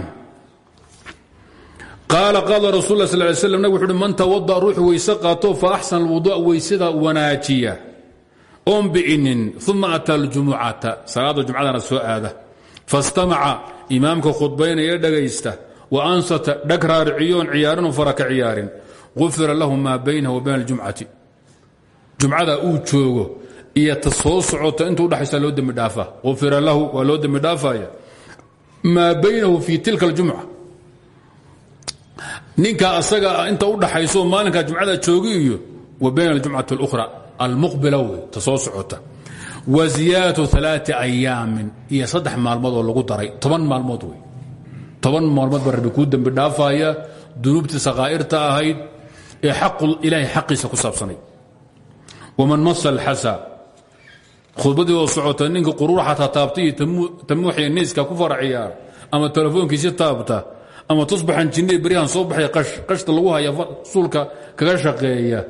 qaala qaala rasul la sl ly slam nabig wuxu uhi man tawadaأ ruuxu weyse qaato faaxsan alwuduء weysada wanaajiya oon bi'inin uma ata اljumucata salaada jumcadana soo aada faاstamaca imaamka khudbaynaya dhagaysta waansata dhag raariciyoon ciyaarinoo fara ka ciyaarin gufira lahu maa baynahu wa bayna اljumcati jumcada uu joogo iyo ta soo socota inta udhaxaysa loo dembi dhaafa ufira lahu waa loo dembi dhaafaya maa baynahu fi tilka اljumca ninka asaga inta udhaxayso maalinka jumcada joogi iyo wa bayna aljumcati اlأkhra almuqbila wey ta soo socota wa ziyaadatu ثalaaثi ayaamin iyo saddex maalmood oo lagu daray toban maalmood wey toban maalmood baa rabbi kuu dembi dhaafaya dunuubtii sakaa'irta ahayd ee ilaahay xaqiisa ku saabsanay waman masa alxasa khudbadii oo socota ninka quruur xataa taabta iyo tamuuxiya niiska ku fara ciyaar ama telefoonkiisi taabta ama tusbaxan jinniya beryahan soo baxaya qashta lagu haya suulka kaga shaqeeya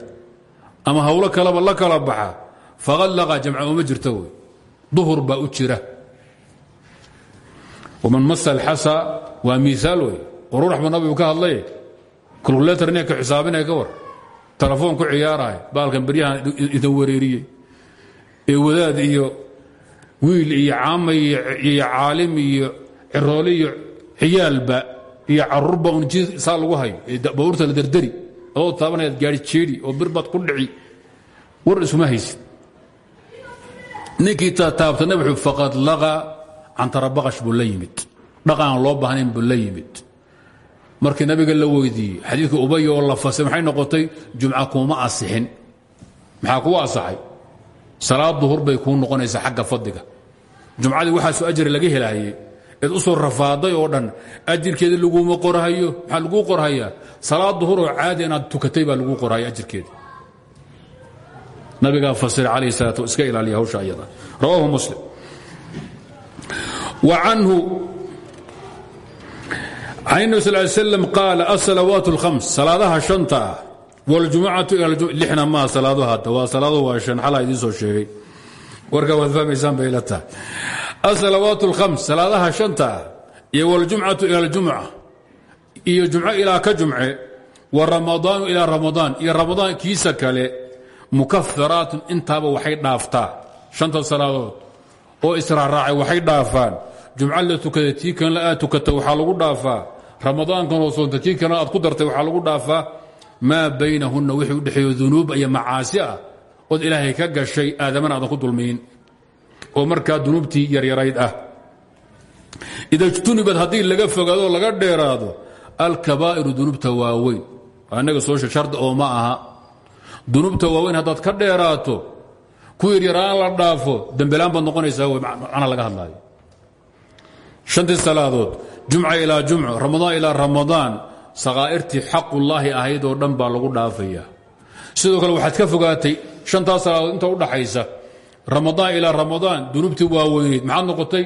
ama hawlo kaleba la kala baxa faqad laqa jamca uma jirta wey duhur baa u jira waman masa alxasa waa miiaal wey quruurax buu nabigu ka hadlay kulkuletar nia ka xisaabinaya ka war telefoon ku ciyaarahay baalkan beryahan idan wareeriyey ee wadaad iyo wiil iyo caama iyo caalim iyo ciroole iyo ciyaalba iyo caruurba un jid saa lagu hayo. Baabuurta la dardari adoo taabanayaad gaari jeedi oo birbaad ku dhici war isuma haysid. Ninkii taabta nabi xuu faqad laqa cantarabaqash buu la yimid. Dhaqaan loo baahnayn buu la yimid. Markii nabiga la weydiiyey xadiidka ubay oo la fasay maxay noqotay? Jumca kuuma asixin. Maxaa kugu asaxay salaad duhur bay kuu noqonaysaa xagga fadliga. Jumcadii waxaasu ajri laga helaayey eed u rafaaday oo dhan ajirkeedii laguma qorhayo maxaa laguu qorhayaa salaad duhuroo caadi inaad tukatay baa laguu qorhaya ajirkeedii. Nabigaa fasira calayh salaat iska ilaaliya hawsha ayada. Rawaahu muslim. Wa canhu can nabi sal l slam qaala asalawaat اlhams salaadaha shanta ah wljumcatu ma salaado hadda waa salaado waa shan xalaa idiin soo sheegay warkaa waad fahmaysaan bay ila tahay asalawaat alkhams salaadaha shanta ah iyo wاljumcatu ila ljumca iyo jumco ilaa ka jumce wa ramadaanu ilaa ramadaan iyo ramadaan kiisa kale mukafiraatun intaaba waxay dhaaftaa shanta salaadood oo israaraacay waxay dhaafaan jumco la tukada tii kanla aad tukata waxaa lagu dhaafaa ramadaankanoo soonta tii kana aad ku dartay waxaa lagu dhaafaa maa baynahunna wixii u dhexeeyo dunuub iyo macaasi ah ood ilaahay ka gashay aadamana aadan ku dulmiyin oo markaa dunuubtii yaryarayd ah. Ida jtunibad haddii laga fogaado laga dheeraado alkabaa'iru dunuubta waaweyn. Annaga soo shardi oo ma aha. Dunuubta waaweyn haddaad ka dheeraato ku yaryaraan la dhaafo dembelaan baad noqonaysaa macna laga hadlaayo. Shantii salaadood jumca sakaa'irtii xaqullaahi ahayd oo dhan baa lagu dhaafaya. Sidoo kale waxaad ka fogaatay shantaas salaadood inta u dhaxaysa ramadaan ilaa ramadaan dunuubtii waaweyneyd maxaad noqotay?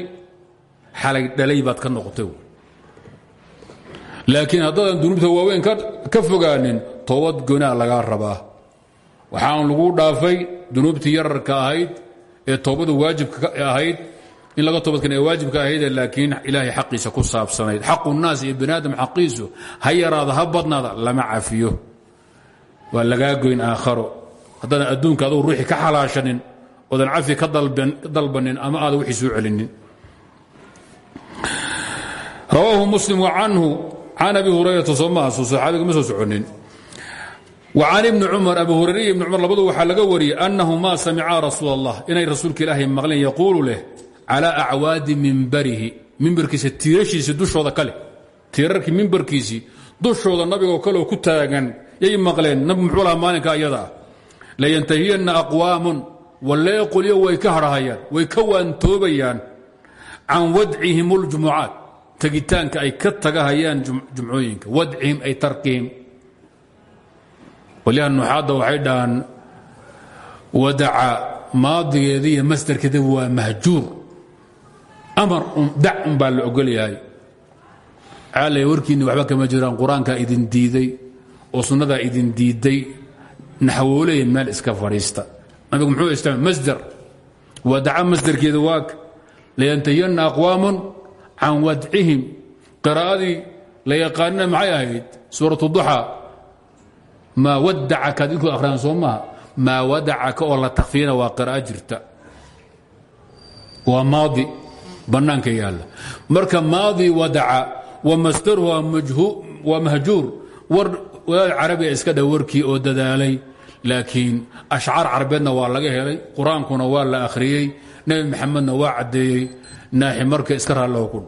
Xalay dhalay baad ka noqotay laakiin haddaadan dunuubta waaweyn ka fogaanin toobad gonaa lagaa rabaa. Waxaan lagu dhaafay dunuubtii yararka ahayd ee toobadu waajibka ahayd in laga toobadkan ee waajibka ahayd laakiin ilaahay xaqiisa ku saabsanayd. Xaqu naas iyo bani aadam xaqiisu lama cafiyo. Waa goyn aakharo. Haddaadan adduunka adugu ruuxii ka xalaashanin oodan cafi ka dalbanin ama aadan wixii soo celinin. Rawaahu muslim wa canhu can abi hurayrata soo ma ma soo soconin. وcan ibni cumar abu hurayre iyo ibni cumar labadu waxaa laga wariyey annahu ma samicaa rasuul inay rasuulka ilaahay maqleen yaquulu leh calى acwaadi mimbarihi mimbarkiisa tiirashiisii dushooda kale tiirarkii mimbarkiisii dushooda nabigoo kaleoo ku taagan yay maqleen nabi muxuu lahaa maalinka ayada ah layantahiyanna aqwaamun wallee qolyo way ka harhayaan way ka waantoobayaan can wadcihim اljumucaat tegitaanka ay ka tagahayaan jumcooyinka wadcihim ay tarkihim qolyaha nuxaadda waxay dhahaan wadaca maadigeeda iyo masdarkeeda waa mahjuur amar dac un baa la ogol yahay caalay warkiinni waxba kama jiraan. Qur'aankaa idin diiday oo sunnadaa idin diiday naxwoolaya meel iska fadhiista. Nabigu muxuu isticmaal masdar. Wadaca masdarkeeda waag. Layantahiyanna aqwaamun can wadcihim qiraa'adii la yaqaanina maxay ahayd? Suuratu duxaa maa wadacaka ad inkuu akhriyaan soo maaha. Maa wadacaka oo la takfiyana waa qira'a jirta. Waa maadi bannaanka yaalla. Marka maadi wadaca wa masdaruhu waa mahjuur. War wadaad iska dha oo dadaalay laakiin ashcaar carabeedna waa laga helay qur'aankuna waa la akhriyey nebi maxamedna waa caddeeyey naaxi marka iska raallo ku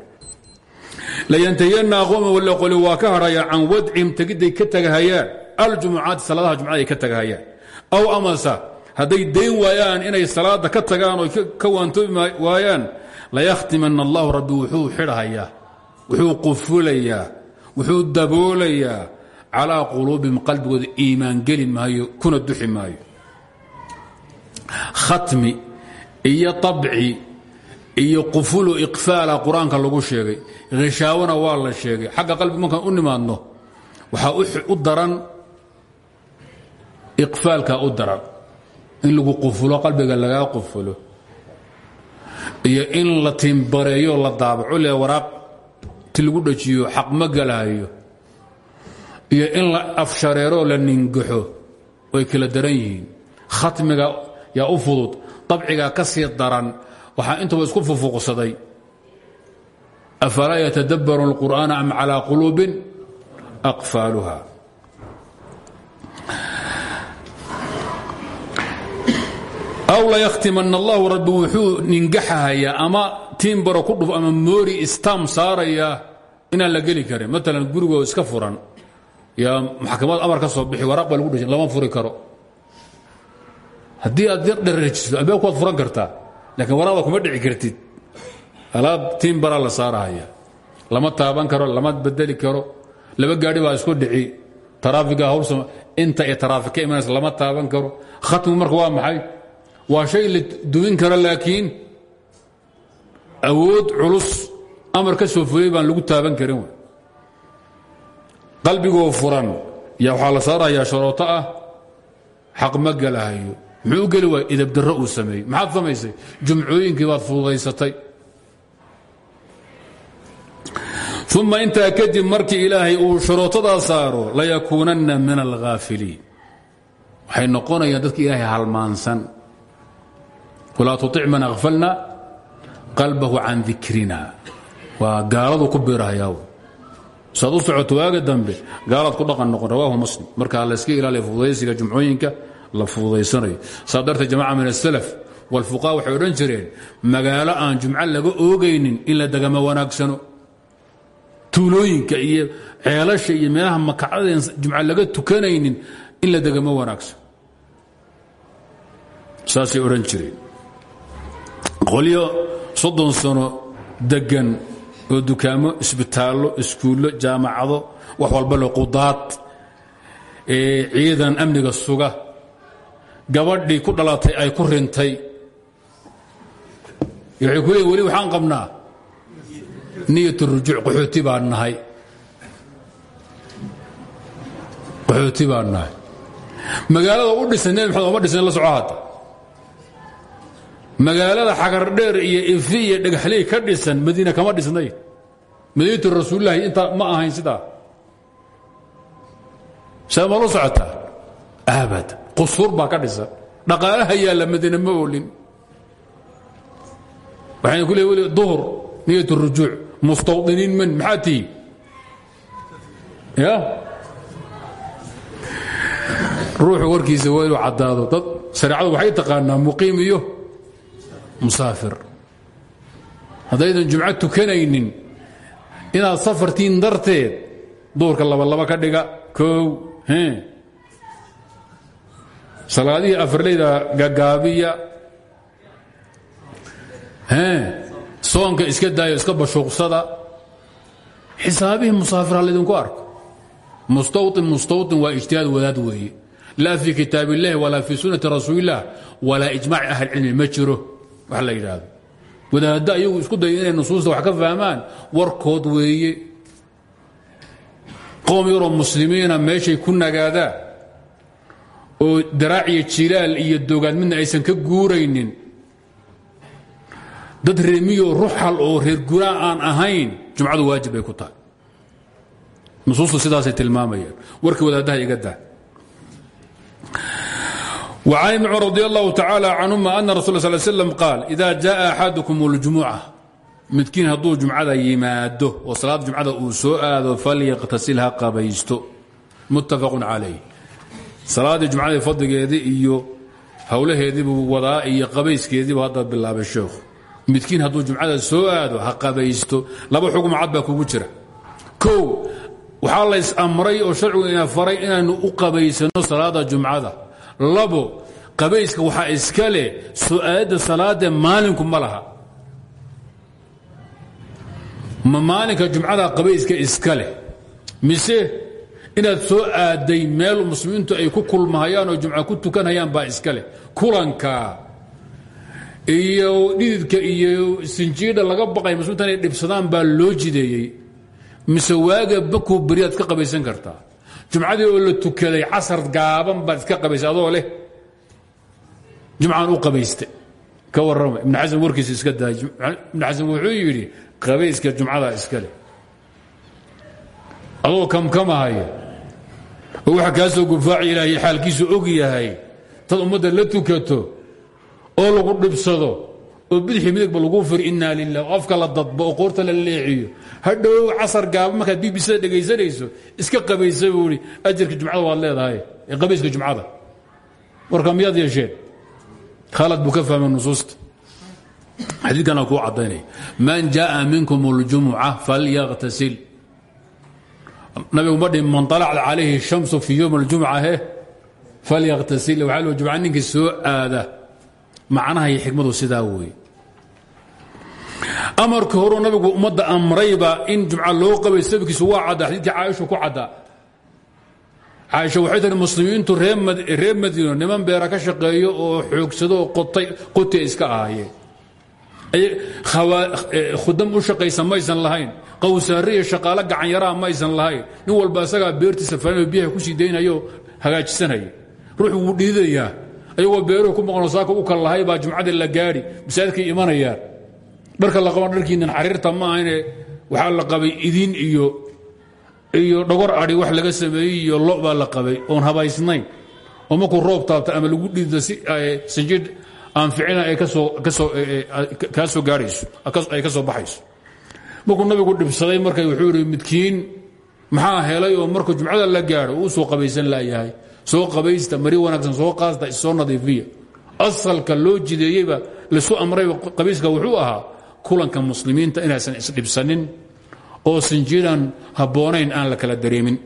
layantahiyanna aqooma walla qoli waa ka hadhaya can wadcihim tegidday ka tagahayaan. Aljumucaati salaadaha jumcada ka tagahayaan. Aw amase hadday dayn waayaan inay salaada ka tagaan oo ka waantoobi waayaan layakhtimanna allahu rabbi wuxuu xidhahayaa wuxuu qufulayaa wuxuu daboolayaa calaa quluubihim qalbigooda iimaan geli maayo kuna duxi maayo. Khatmi iyo abci iyo qufulo iqfaala qur'aanka lagu sheegay hishaawona waa la sheegay. Xagga qalbi markaan u nimaadno waxaa u daran iqfaalka u daran. In lagu qufulo qalbiga lagaa qufulo iyo in la timbareeyo la daabaco le waraaq ti lagu dhajiyo xaq ma galahayo iyo in la afshareeroo la ningaxo way kala daran yihiin. Khatmiga yaa u fudud dabcigaa ka sii daran waxaa intaba isku fufuuqsaday afalaa yatadabbaruun اlqur'aana am calىa quluubin aqfaaluha aw laykhtimana allahu rabbi wuxuu ningaxahayaa ama tiimbaro ku dhuf ama moori istam saarayaa inaan la geli karin maalan gurigoo iska furan yaa maxkamad amar ka soo bixi waraaq lagu dhashin lama furi karo haddii aad dherrejisto albaabku waad furan kartaa laakiin waraaqda kuma dhici kartid alaab tiimbaraa la saarahaya lama taaban karo lama bedeli karo laba gaadhi baa isku dhici taraafiga hawlsam inta ee taraafik ka lama taaban karo khatmi marka waa maxay waa shay la duwin karo laakiin awood culus amar ka soo fulay baan lagu taaban karin qalbigoo furan. Yaa waxaa la saarayaa sharooto ah. Xaq ma gelahayo muxuu geli waaya idabdarro uu sameeyey. Maxaad samaysay? Jumcooyinkii baad fududaysatay. Uma intaa kadib markii ilaahay uu sharootadaa saaro layakuunanna min alghaafiliin. Waxay noqonayaan dadka ilaahay walaa tuic man akhfalna qalbahu can dikrina. Waa gaaladu ku biirahayaaw saad u socoto waaga dambe gaalaad ku dhaqan noqon rawaahu muslim. Marka layska ilaaliya fududaysiga jumcooyinka la fududaysanayo saa darteed jamaca min asalaf walfuqaha waxay odhan jireen magaalo aan jumco laga oogaynin in la degama wanaagsano. Tuulooyinka iyo ceelasha iyo meelaha makacadeen jumco laga qolyo soddon sano degan oo dukaamo isbitaallo iskuullo jaamacado wax walba le qudaad ciidan amniga suga. Gabadhii ku dhalatay ay ku rintay. Waxay ku weli waxaan qabnaa. Niyat rujuuc qaxooti baan qaxooti baan magaalada u dhisan nebi maxamed dhisan la soco magaalada xagardheer iyo ifi iyo dhagaxley ka dhisan madiina kama dhisnayn madiinatu rasuulilahi intaa ma ahayn sidaa. Saa ma la socotaa abad qusuur baa ka dhisan dhaqaalaha yaalla madiina ma oolin. Waxayna ku le weli duhur niyat rujuuc mustawdiniin man maxaa tihi ya? Ruuxu warkiisa waa inuu caddaado. Dad shareecadu waxay taqaanaa muqiim iyo musaafir. Haddaydan jumco tukanaynin inaad safartiin darteed duurka labalaba ka dhiga koow salaadihii afarleyda gagaabiya soonka iska daayo iska bashuuqsada. Xisaabihii musaafirha laydinku arko. Mustawin mustawin waa ijtihaad wadaad weeye. Laa fii kitaab illahi walaa fii sunnati rasuulilah walaa ijmaaci ahlicilmi ma jiro wax la yidhaahdo. Wadaadda ayagu isku daya inay nusuusta wax ka fahmaan warkood weeye. Qoom yaroo muslimiina meeshay ku nagaadaan oo daraac iyo jilaal iyo dogaad midna aysan ka guuraynin. Dad reemiyo ruxal oo reer guraa aan ahayn jumcadu waajib bay ku tahay. Nusuustu sidaasay tilmaamayaan. Warkii wadaaddaha iga daa wcan mcu radi allahu tacaala canhuma ana rasul sl slm qaal ida jaءa axadukum اljumuca midkiin hadduu jumcada yimaado oo salaad jumcada uu soo aado falyaqtasil ha qabaysto. Muttafaqu calayh salaaddii jumcada fadligeedii iyo howlaheediibuu wadaa iyo qabayskeediibu hadda bilaabay sheekhu midkiin hadduu jumcada soo aado ha qabaysto. Laba xugum cad baa kugu jira. Kow waxaa lays amray oo sharcigu ina faray inaanu u qabaysano salaada jumcada labo qabayska waxaa iska leh su'aadda salaadee maalinku ma laha. Ma maalinka jumcada qabayska iska leh. Mise inaad soo aaday meel muslimiintu ay ku kulmahayaan oo jumca ku tukanhayaan baa iska leh. Kulanka iyo dhididka iyo sinjiidha laga baqay muslimiinta inay dhibsadaan baa loo jideeyey. Mise waaga bakuu beriyaad ka qabaysan kartaa jumcadii oo la tukaday casar gaaban baad iska qabaysay leh. Jumcaan u qabaysta ka warrama ibn xasan warkiisa iska daay ibn xasan wuxuu yidhi qabayska jumcada iska leh. Adoo kamkamahaya oo waxa kaa soo gufaaci ilaahay xaalkiisu og yahay tad ummadda la tukato oo lagu dhibsado oo bidixi midigba lagu firi inaa lilah afka la dadbo oo qoorta la leeciyo hadhow casar gaaba markaad bbcda dhegaysanayso iska qabaysa buu i ajarka jumcada waad leedahay ee qabayska jumcada warka miyaad yeesheen khalad buu ka fahmay nusuusta xadiidkana kuu caddaynaya man jaءa minkum اljumuca falyaqtasil nabigu ma dhihin man طalacda calayhi الshamsu fii ywm اljumca he falyaqtasil waxaa loo jumca ninkii soo aada macnaha iyo xikmadu sidaa weeye amarkii horuu nabigu ummadda amrayba in jumca loo qabay sababkiisu waa caddaa xadiidkii caaisha ku caddaa caaisha waxay tihi muslimiintu reer madiino niman beera ka shaqeeyo oo xoogsado oo qoti iska ahaayeen. Khudam u shaqaysa maysan lahayn. Qawsaare iyo shaqaalo gacanyaraa maysan lahayn. Nin walba isagaa beertiisa faanoo biyaha ku sii daynayo hagaajisanaya. Wuu dhiidayaa. Ayagoo beeruhu ku maqno saaka u kal lahay la gaadhi masaajidkay imanayaan dharka la qaban dharkiinan xariirta ma ahayne waxaa la qabay idin iyo iyo dhogor adhi wax laga sameeyey iyo lo la qabay oon habaysnayn. Oo markuu roob taabta ama lagu dhiido si sanjid aan ficina ay kaa soo gaadhayso ay ka soo baxayso. Markuu nabigu dhibsaday marka wuxuu yidhi midkiin maxaa helay oo markuu jumcada la gaadho uu soo qabaysan laayahay soo qabaysta mari wanaagsan soo qaasta issoo nadiifiya. Asalka loo jideeyeyba lasu amrayba qabayska wuxuu ahaa kulanka muslimiinta inaysan isdhibsanin oo sinjiidan habboonayn aan la kala dareemin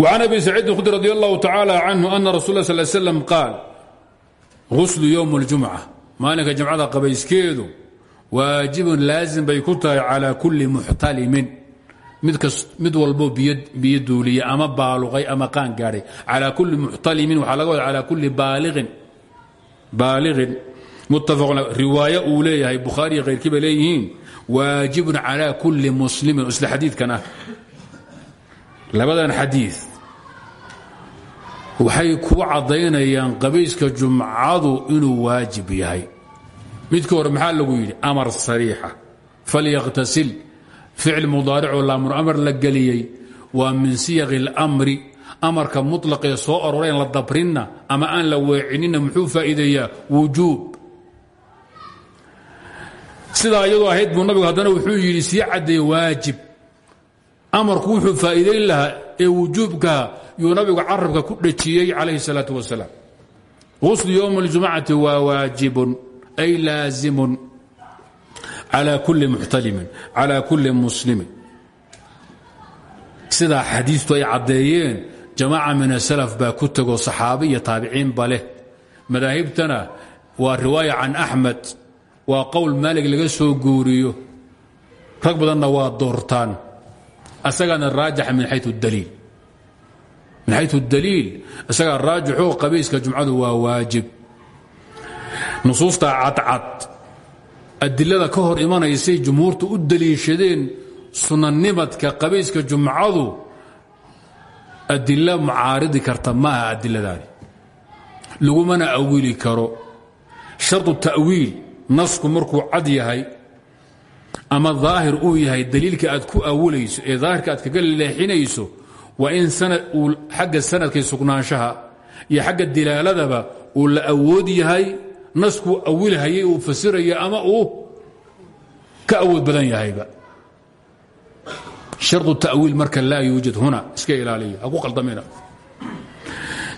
وعن أبي سعيد الخدري رضي الله تعالى عنه أن رسول الله صلى الله عليه وسلم قال غسل يوم الجمعة maalinka jamcada qabayskeedu waajibun laazim bay ku tahay calى kuli muxtalimin mid walbo biyo duuliya ama baaluqay ama qaan gaadhay calى kuli muxtalimin waxaa laga wada calى kuli baaliqin muttafaqun riwaayo uu leeyahay bukhaariya khayrkii bay leeyihiin waajibun calى kuli muslimin isla xadiidkan ah labadan xadii waxay kuu caddaynayaan qabayska jumcadu inuu waajib yahay midkii hore maxaa lagu yidhi amar sariixa falyaqtasil ficil mudaaricoo laamur amar la geliyey waa min siyaqi اlmri amarka muطlaqee soo arooreen la dabrinna ama aan la weecinina muxuu faa'iideeyaa wujuub sidaa iyadoo ahayd buu nabigu haddana wuxuu yidhi sii caddeeye waajib amarku wuxuu faa'iidayn lahaa ee wujuubkaha yuu nabigu carabka ku dhejiyey calayhi الsalaaة wasalaam غusl ywm اljumcati waa waajibun ay laazimun calى kuli muxtalimin calى kuli muslimin sidaa xadiistu ay caddeeyeen jamaaca min asalaf baa ku tegoo saxaabi iyo taabiciinba leh madaahibtana waa riwaaya can axmed waa qowl maalig laga soo guuriyo. Rag badanna waa doortaan. Asagaana raajaxa min xayu daliil. Min xayu daliil. Isagaa raajixoo qabayska jumcadu waa waajib. Nusuusta cadcad. Adilada ka hor imanaysay jumhuurtu u daliishadeen sunanimadka qabayska jumcadu adilo mucaaridi karta ma aha adiladaani lagumana awili karo. Shardu ta'wiil nasku markuu cad yahay ama daahir uu yahay daliilka aad ku awilayso ee daahirka aad kaga leexinayso waa in uu xagga sanadkay sugnaanshaha iyo xagga dilaaladaba uu la awood yahay naskuu awilhayay uu fasiraya ama uu ka awood badan yahayba. Shardu ta'wiil marka laa yuujad huna iska ilaaliya haku qaldamina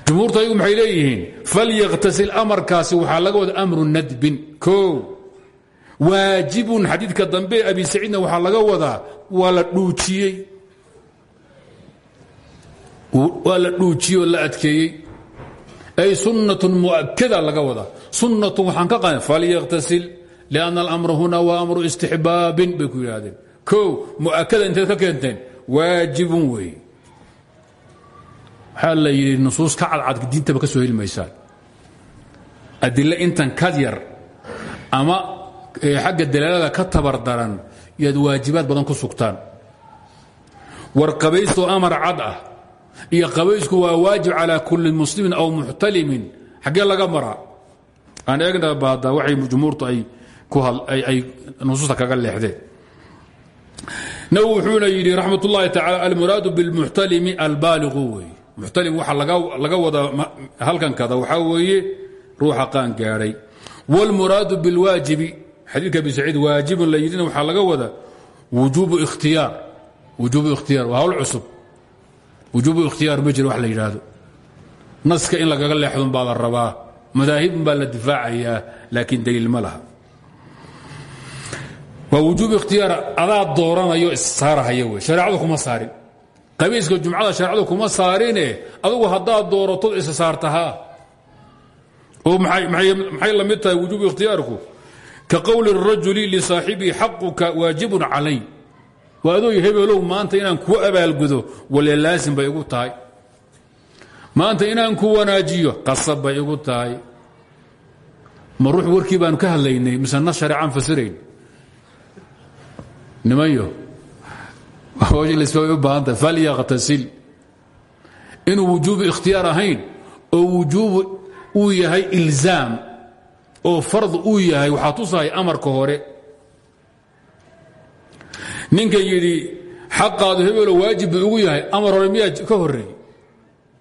jumhuurtu ayagu maxay leeyihiin? Falyaktasil amarkaasi waxaa laga wada amru nadbin. O waajibun xadiidka dambe abi saciidna waxaa laga wadaa waa la dhuujiyey. Waa la dhuujiyey ay sunnatun mu'akada laga wadaa. Sunnatun waxaan ka qadan falyaktasil lianna alamra huna waa amru istixbaabin bay ku yidhaahdeen. O mu'akada inteed ka keenteen waajibun weeye waxaa la yidhi nusuus ka cadcad diintaba ka soo heli maysaan. Intan ka yar ama xagga dalaalada ka tabardaran yaad waajibaad badan ku sugtaan. War qabaystoo amar cad ah iyo qabaysku waa waajib calaa kulli muslimin aw muxtalimin. Xaggee laga maraa? Aan eegnaba hadda waxay jumhuurtu ay nusuusta kaga leexdeen. Nawi wuxuuna yidhi raxmat ullahi tacala almuraadu bilmuxtalimi muxtalim waxaa laga wadaa halkankada waxaa weeye ruuxa qaan gaadhay wاlmuraadu biاlwaajibi xadiidka abi saciid waajibun la yidhina waxaa laga wada wujuubu ikhtiyaar wujuubu ikhtiyaar waa hawl cusub. Wujuubu ikhtiyaar wax la yidhaahdo. Naska in lagaga leexdun baa la rabaa madaahibun baa la difaacayaa laakiin daliil ma laha. Waa wujuub ikhtiyaar adaa dooranayo issaarahaya wey kuma saarin qabiiska jumcada shareecadu kuma saarine adugu haddaad dooratod isa saartahaa oo maxay la mid tahay wujuubu ikhtiyaarku? Ka qowli الrajuli lisaaxibii xaquka waajibun calay. Waa adooy hebelow maanta inaan kuu abaalgudo wale laasim bay igu tahay. Maanta inaan ku wanaajiyo qasab bay igu tahay. Ma ruux warkii baanu ka hadlaynay mise nas shareecaan fasirayn? Nimanyo u baahanta falyaktasil inuu wujuubu ikhtiyaar ahayn oo wujuubu uu yahay ilzaam oo fard uu yahay waxaa tusahay amarka hore. Ninka yidhi xaqaadu hebelo waajib ugu yahay amar hore miyaa ka horeey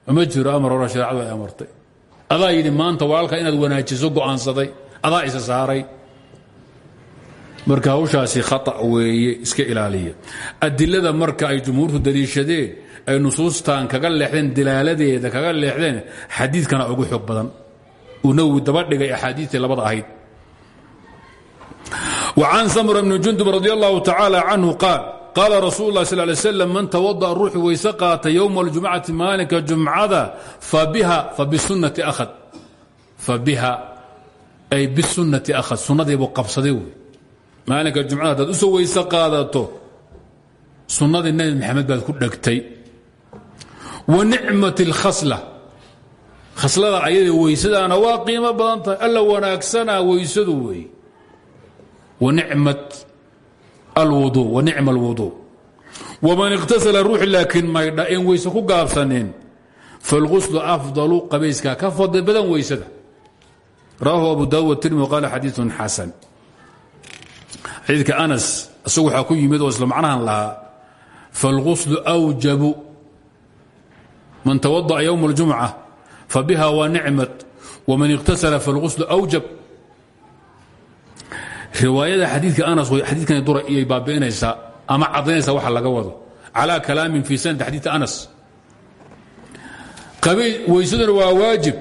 ma jiro amar hore shareecadu ay amartay. Adaa yidhi maanta walaalka inaad wanaajiso go'aansaday adaa isa saaray marka hawshaasi khata weeye iska ilaaliya adilada marka ay jumhuurtu daliishadeen ay nusuustan kaga leexdeen dilaaladeeda kaga leexdeen xadiidkana ugu xoog badan uu nawowi daba dhigay axaadiistii labada ahayd وcan samra bni jundub radi allahu tacaala canhu qaal qaala rasuul اlah sal lay slam man tawadaأ ruuxi weyse qaata yowma اljumcati maalinka jumcada fabiha fabisunati ahad fabiha ay bisunati ahad sunnadiibuu qabsaday wey maalinka jumcada haddaad u soo weyse qaadato sunnadii nebi maxamed baad ku dhegtay. Wa nicmat اlkhasla khaslada ayada weysadaana waa qiimo badan tahay. Alla wanaagsanaa weysadu wey. Wanicmat alwudu wa nicma alwudu. Waman iqhtasala ruuxi laakiin maydha en weyse ku gaabsanin falguslu afdalu qabayskaa ka fadli weysada. Rawahu abu daawud watirmidi qaala xadiiun xasan xadiidka anas isagu waxaa ku yimid oo isla macnahan lahaa falguslu awjabu man tawadaأa ywm اljumca fabiha waa nicmat waman iqhtasala falguslu awjab. Riwaayada xadiidka anas xadiidkan dura iyay baabi'inaysaa ama caddaynaysaa waxa laga wado. Calaa kalaamin fii sanadi xadiid anas. Weysaduna waa waajib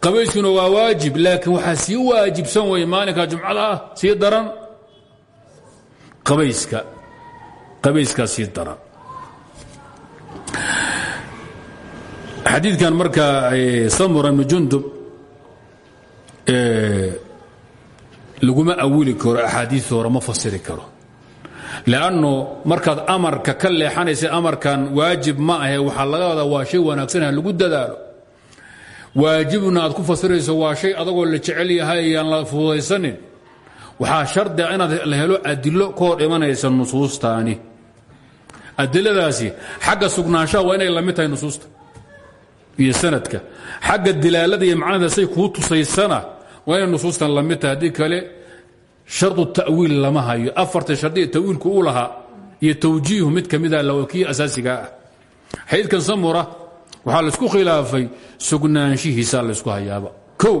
qabayskuna waa waajib laakiin waxaa sii waajibsan weye maalinka jumcada ah sii daran qabayska qabayskaa sii daran xadiidkan marka samura bni jundub laguma awili karo axaadiis hore ma fasiri karo. Lanno markaad amarka ka leexanaysa amarkan waajib ma ahe waxaa laga wadaa waa shay wanaagsanah lagu dadaalo. Waajibna aad ku fasirayso waa shay adagoo la jecel yahay aan la fududaysanin waxaa shardia inaad la helo adilo ka hor nusuustaani. Adiladaasi xagga sugnaanshaha waa inay la mid tahay nusuusta iyo sanadka. Xagga dilaalada iyo say kuu tusaysana waa inay nusuustan la mid tahay. Kale shardu ta'wiil lama hayo. Afarta shardiya tawiilku u lahaa iyo tawjiihu mid ka mida kii asaasigaa ah. Xadiidkan samura waxaa la isku khilaafay sugnaanshihiisaa laysku hayaaba. Kow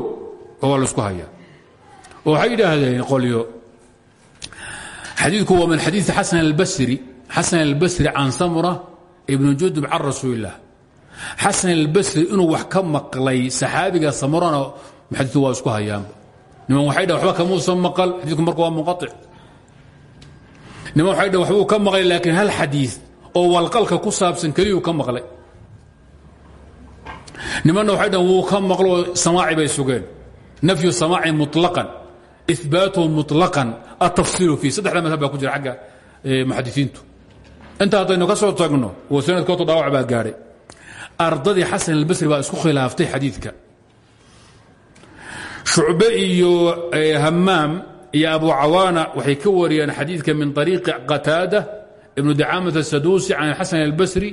waa laysku hayaa waxay yidhaahdeen qolyo xadiidku waa min xadiidi xasan albasri xasan albasri can samura ibnu jundub can rasuulilah xasan albasri inuu wax ka maqlay saxaabiga samurana xadiiku waa isku hayaanba niman waxay dhahn waxba kamuusan maqal xadiidku marka waa munqaطic niman waxay dhahn waxbuu ka maqlay laakiin hal xadiid oo walqalka ku saabsan keliyuu ka maqlay. Nimanna waxay dhahn wuu ka maqloo samaaci bay sugeen. Nafyu samaaci muطlaqan ibaatuhu muطlaqan atafsiilu fii saddexda madhab baa ku jira agga muxadisiintu inta haddaynu ka soo tagno oo sanadkooto dhaawac baa gaadhay ardadii xasan albasri baa isku khilaaftay xadiidka shucbe iyo hamaam iyo abu cawaana waxay ka wariyeen xadiidka min ariiqi qataada ibnu dacaamat asaduusi can xasan albasri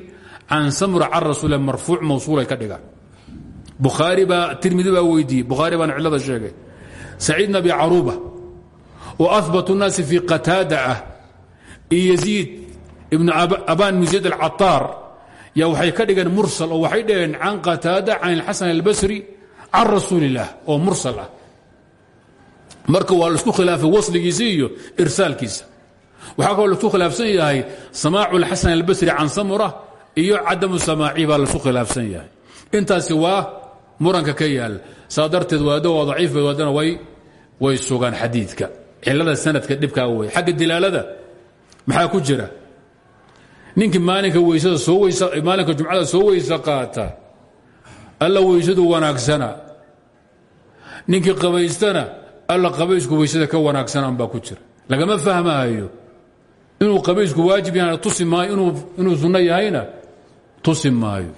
can samra can rasuul marfuuc mawsuulay ka dhigaan bukhaari baa tirmidi baa weydiiyey bukhaari baana cillada sheegay saciid bn abi caruuba oo ahbat الnaasi fii qataada ah iyo yaziid ibnu aban bn zayd alcataar yaa waxay ka dhigeen mursal oo waxay dhaheen can qataada can اlxasan albasri can rasuuli اllah oo mursal ah marka waa laisku khilaafay wasligiisa iyo irsaalkiisa waxaa kaloo laisku khilaafsan yahay samaacu اlxasan albasri can samura iyo cadamu samaaci baa laisku khilaafsan yahay intaasi waa muranka ka yaal saa darteed waado waa daciif waadana way way sugaan xadiidka. Cilada sanadka dhibkaa wey xagga dilaalada maxaa ku jira? Ninkii maalinka weysada soo maalinka jumcada soo weysa qaata alla weysadu wanaagsana. Ninkii qabaystana alla qabaysku weysada ka wanaagsanaan baa ku jira. Lagama fahmaayo inuu qabaysku waajib yahan tusi maayo inuu sunno yahayna tusi maayo